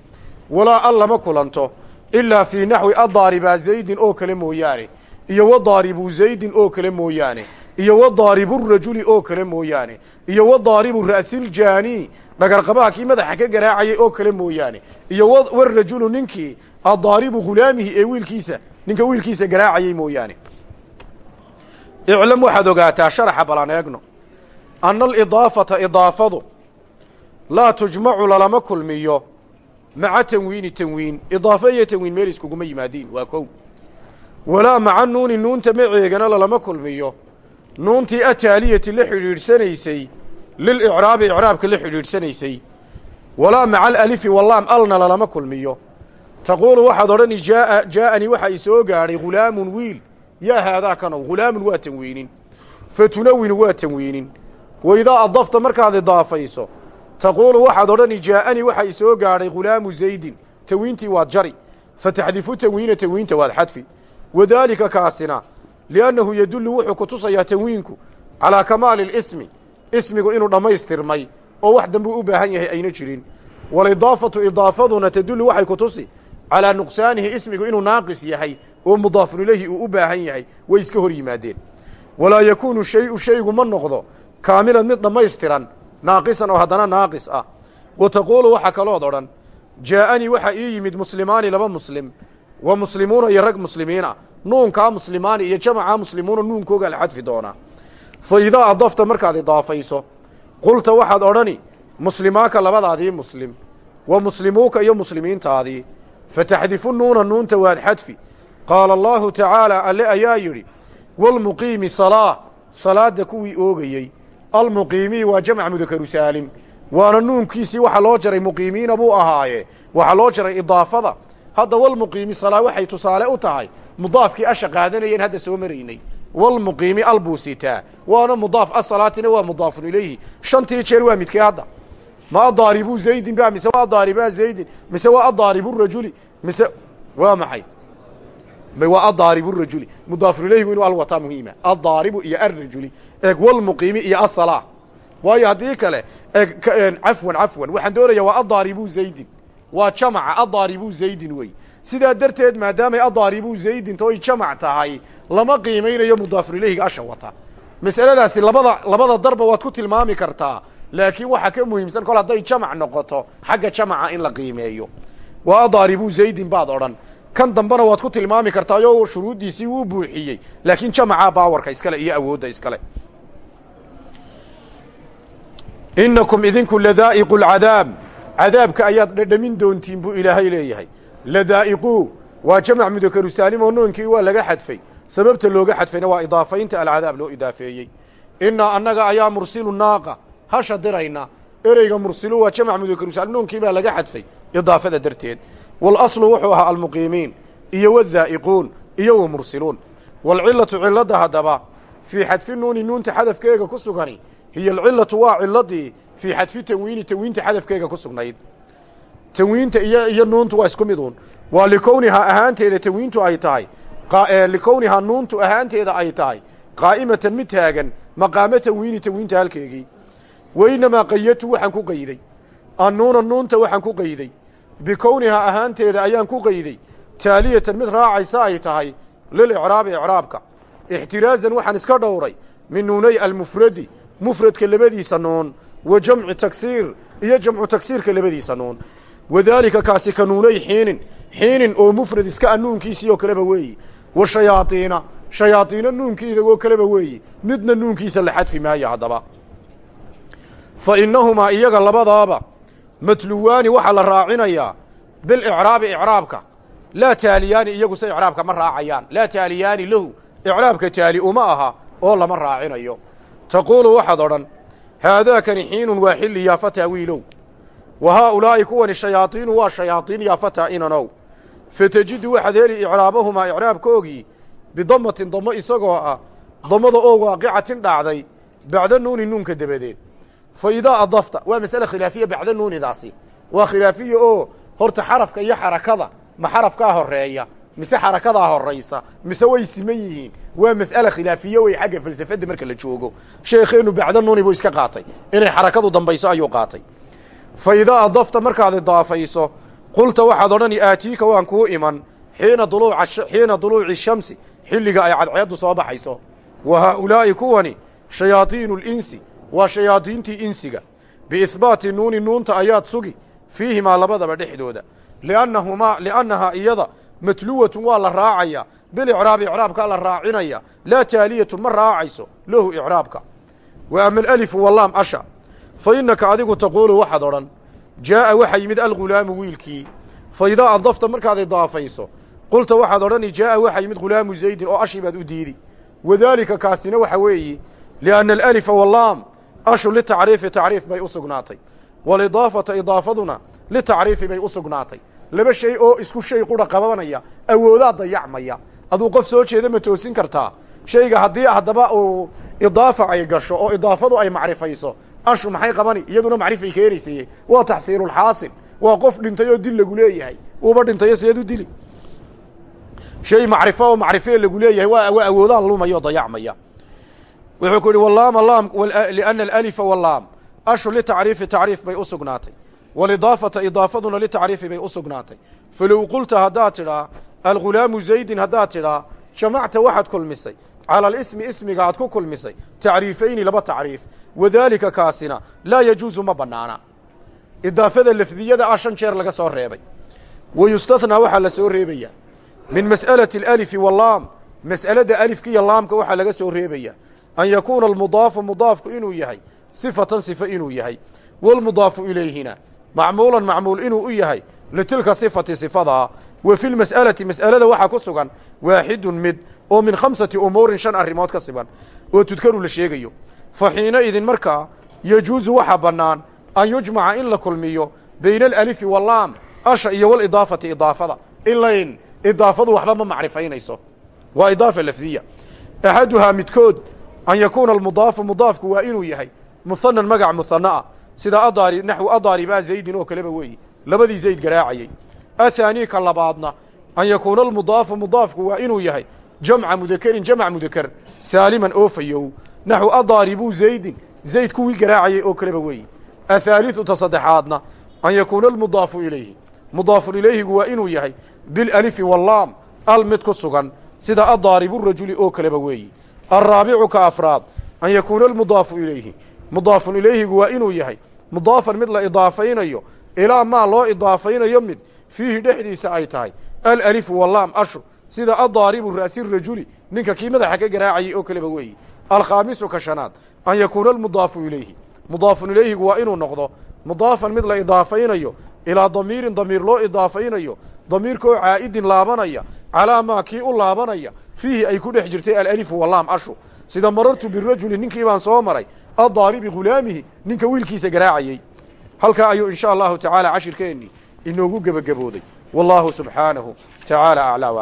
Walaa al lama kulanto. Ilaa fii naxwi addaaribaa zaydin oo kale mooyaane. Iyo wa daaribu zaydin oo kale mooyaane iyo wa daaribu rajuli oo kale mooyaane iyo wa daaribu ra'siljaani dhagarqabaha kii madaxa ka garaacayay oo kale mooyaane iyo warajulu ninkii addaaribu khulaamihi ee wiilkiisa ninka wiilkiisa garaacayay mooyaane. Iclam waxaad ogaataa sharaxa balan eegno. Anna alidaafata idaafadu laa tujmacu lalama kulmiyo maca tanwiini tanwiin idaafo iyo tanwiin meel iskuguma yimaadiin waa kow. Walaa maca nuuni nuunta maceegana lalama kulmiyo nuuntii ataaliyati la xidhiidhsanaysay lilicraabi icraabka la xidhiidhsanaysay walaa maca alalifi wallaam alna lalama kulmiyo. Taquulu waxaad odhani jaaa jaa'anii waxaa i soo gaadhay ghulaamun wiil. Yaa haadaa kanow ghulaamun waa tanwiinin. Fa tunawinu waa tanwiinin. Waidaa adafta markaad idaafayso taquulu waxaad odhani jaa'anii waxaa i soo gaadhay ghulaamu zaydin. Tanwiintii waad jari. Fa tanwiina tanwiinta waad xadfi. Wadaalika kaasina liannahu yadullu wuxuu ku tusayaa tanwiinku calaa kamaali lismi ismigu inuu dhammaystirmay oo wax dambuu u baahan yahay ayna jirin walidaafatu idaafaduna tadullu waxay ku tusi calaa nuqsaanihi ismigu inuu naaqis yahay oo mudaafun ilayhi uu u baahan yahay way iska hor yimaadeen walaa yakuunu shayu shaygu ma noqdo kaamilan mid dhammaystiran naaqisan oo haddana naaqis ah wa taquulu waxaa kalood odhan jaa'anii waxaa ii yimid muslimaani laba muslim wa muslimuuna iyo rag muslimiin ah nuunkaa muslimaani iyo jamacaa muslimuuna nuunkooga la xadfi doonaa. Fa idaa adafta markaad idaafayso qulta waxaad odhani muslimaaka labadaadii muslim wa muslimuuka iyo muslimiintaadii fataxdifu nuuna nuunta waad xadfi. Qaala allaahu tacaala alle ayaa yidhi walmuqiimi salaa salaadda kuwii oogayey almuqiimii waa jamc mudakaru saalim waana nuunkiisii waxa loo jaray muqiimiina buu ahaaye waxaa loo jaray idaafada hadda walmuqiimi salaa waxay tusaale u tahay mudaafkii asha qaadanayeen hadda soo maraynay walmuqiimi al buu sitaa waana mudaaf asalaatina waa mudaafun ilayhi. Shantii jeer waa midkee hadda? Ma adaaribu zaydin ba mise waa adaaribaa zaydin mise waa adaaribu rajuli mise waa maxay? Waa adaaribu rajuli. Mudaafun ilayhigu inuu al wataa muhiima. Adaaribu iyo arrajuli. Eeg walmuqiimi iyo asalaa waayo haddii kale eeg cafwan cafwan. Waxaan doonaya waa adaaribu zaydin waa jamaca adaaribu zaydin wey. Sidaa darteed maadaamay adaaribu zaydin toy jamac tahay lama qiimaynayo mudaafun ilayhiga asha wata. Masaladaasi labada labada darba waad ku tilmaami kartaa laakiin waxaa ka muhiimsan kol hadday jamac noqoto xagga jamaca in la qiimeeyo. Waa adaaribu zaydin baad odhan. Kan dambena waad ku tilmaami kartaayo shuruuddiisii wuu buuxiyey laakiin jamacaa baawarka iskale iyo awoodda iskale. Inakum idinku ladaa'iqu lcadaab cadaabka ayaad dhadhamin doontiin buu ilaahay leeyahay. Ladaa'iquu waa jamac mudakaru saalim oo noonkii waa laga xadfay. Sababta looga xadfayna waa idaafaynta alcadaab loo idaafeeyey. Innaa annaga ayaa mursilu naaqa. Hasha dirayna. Ereyga mursilu waa jamac mudakaru saalim noonkii baa laga xadfay idaafada darteed. Walaslu wuxuu ahaa almuqiimiin iyo wadaa'iquun iyo wa mursiluun. Waalcilatu cilladda haddaba fii xadfi nuuni nuunta xadafkeega ku sugani hiyo alcilatu waa ciladii fii xadfi tanwiini tanwiinta xadafkeega ku sugnayd. Tanwiinta iyo nuuntu waa isku mid uun. Waa likownihaa ahaanteeda tanwiintu ay tahay likownihaa nuuntu ahaanteeda ay tahay qaa'imatan mid taagan maqaamo tanwiini tanwiinta halkeegii. Wa inamaa qayatu waxaan ku qayday. Annuuna nuunta waxaan ku qayday. Bikownihaa ahaanteeda ayaan ku qayday. Taaliyatan mid raacaysa ay tahay lilicraabi icraabka. Ixtiraazan waxaan iska dhowray min nuunay almufradi mufradka labadiisa nuun wa jamci tagsiir iyo jamcu tagsiirka labadiisa nuun wadaalika kaasi ka nuunay xiinin xiinin oo mufrad iska a nuunkiisii oo kaleba weeyi. Wa shayaadiina shayaadiina nuunkiidagoo kaleba weeyi. Midna nuunkiisa la xadfi maayo haddaba. Fa innahumaa iyaga labadaaba matluwaani waxaa la raacinayaa bilicraabi icraabka. Laa taaliyaani iyagu se icraabka ma raacayaan. Laa taaliyaani lahu icraabka taali uma aha oo lama raacinayo taquulu waxaad odhan haadaakani xiinun waa xilli yaa fataa wiilow. Wa haaulaa'i kuwani shayaadiinu waa shayaadiin yaa fataa inanow. Fatajidu waxaad heli icraabahumaa icraabkoogii bidamatin damo isagoo ah damada oo waaqicatin dhacday bacda nuuni nuunka dabadeed. Fa idaa adafta waa masale khilaafiya bacda nuunidaasi. Waa khilaafiya oo horta xarafka iyo xarakada ma xarafkaa horreeya mise xarakadaa horaysa mise way siman yihiin waa mas'ale khilaafiye wey xagga falsafadda marka la joogo. Sheekheenu bacda nuuni buu iska qaatay. Inay xarakadu dambayso ayuu qaatay. Fa idaa adafta markaad idaafayso qulta waxaad odhani aatiika waan kuu iman. Xiina xiina duluuci shamsi xilliga ay cadceeddu soo baxayso. Wa haa'ulaa'i kuwani shayaadiinu linsi waa shayaadiintii insiga. Biihbaati nuuni nuunta ayaad sugi fiihimaa labadaba dhexdooda. Liannahumaa liannahaa iyada matluwatun waa la raacayaa bilicraabi icraabkaa la raacinaya laa taaliyatun ma raacayso lahu icraabka. Wa ama alalifu wallaam asha. Fa innaka adigu taquulu waxaad odhan jaa'a waxa yimid algulaamu wiilkii. Fa idaa adafta markaad idaafayso qulta waxaad odhani jaa'a waxa yimid ghulaamu zaydin oo ashii baad u diidi. Wadaalika kaasina waxa weeyi lianna alalifa wallaam ashu litacriifi tacriif bay u sugnaatay. Walidaafata idaafaduna litacriifi bay u sugnaatay laba shay oo isku shay qura qabanaya awoodaa dayacmaya. Aduu qof soo jeeda ma toosin kartaa. Shayga haddii haddaba uu idaafa ay gasho oo idaafadu ay macrifayso ashu maxay qabani? Iyaduna macrifay keenaysaye waa taxsiilulxaasil waa qof dhintay oo dil lagu leeyahay. Uuba dhintayo sideed u dili. Shay macrifo oo macrifee lagu leeyahay waa awoodaan lumaya oo dayacmaya. Wuxuu ku yihi walaama laam liana alalifa wallaam. Ashu litacriifi tacriif bay u sugnaatay walidaafata idaafaduna litacriifi bay u sugnaatay. Falow qulta haddaad tidhaa algulaamu zaydin haddaad tidhaa jamacta waxaad kulmisay. Cala alismi ismiga aad ku kulmisay. Tacriifayni laba tacriif. Wadaalika kaasina laa yajuusu ma bannaana. Idaafada lafdiyada ah shan jeer laga soo reebay. Wa waxaa la soo reebayaa min mas'alati alalifi wallaam mas'alada alifka iyo laamka waxaa laga soo reebayaa an yakuuna almudaafu mudaafku inuu yahay. Sifatan sifa inuu yahay. Waalmudaafu ilayhina macmuulan macmuul inuu u yahay litilka sifati sifadaa wa fi lmas'alati mas'alada waxaa ku sugan waaxidun mid oo min khamsati umuurin shan arrimood ka siban oo tudkaru la sheegayo. Fa xiina idin markaa yajuusu waxaa bannaan an yujmaca in la kulmiyo bayna alalifi wallaam asha iyo walidaafati idaafada. Ilayn idaafadu waxba ma macrifaynayso. Waa idaafa lafdiya. Axaduhaa midkood an yakuuna almudaafu mudaafku waa inuu sida adaari naxwu adaaribaa zaydin oo kaleba weeyi. Labadii zayd garaacayey athaanii ka labaadna an yakuuna almudaafu mudaafku waa inuu yahay jamca mudakerin jamc mudaker saaliman oo fayow. Naxwu adaaribuu zaydin zayd kuwii garaacayey oo kaleba weeyi. Athaaliثu ta saddexaadna an yakuuna almudaafu ilayhi. Mudaafun ilayhigu waa inuu yahay bilalifi wallaam al mid ku sugan sida adaaribu rajuli oo kaleba weeyi. Alraabicu ka afraad an yakuuna almudaafu ilayhi. Mudaafun ilayhigu waa inuu yahay mudaafan mid la idaafaynayo ilaa maa loo idaafaynayo mid fiihi dhexdiisa ay tahay alalifu wallaam ashu sida adaaribu ra'si rajuli ninka kii madaxa ka garaacayay oo kaleba weeyi. Alkhaamisu ka shanaad an yakuuna almudaafu ilayhi mudaafun ilayhigu waa inuu noqdo mudaafan mid la idaafaynayo ilaa damiirin damiir loo idaafaynayo damiirkaoo caa'idin laabanaya calaa maa kii u laabanaya fiihi ay ku dhex jirtay alalifu wallaam ashu sida marartu birajuli ninkii baan soo maray addaaribi ghulaamihi ninka wiilkiisa garaacayey halkaa ayuu insha allahu tacaala cashirkeennii inoogu gebagabooday. Wallaahu subxaanahu tacaala aclaa w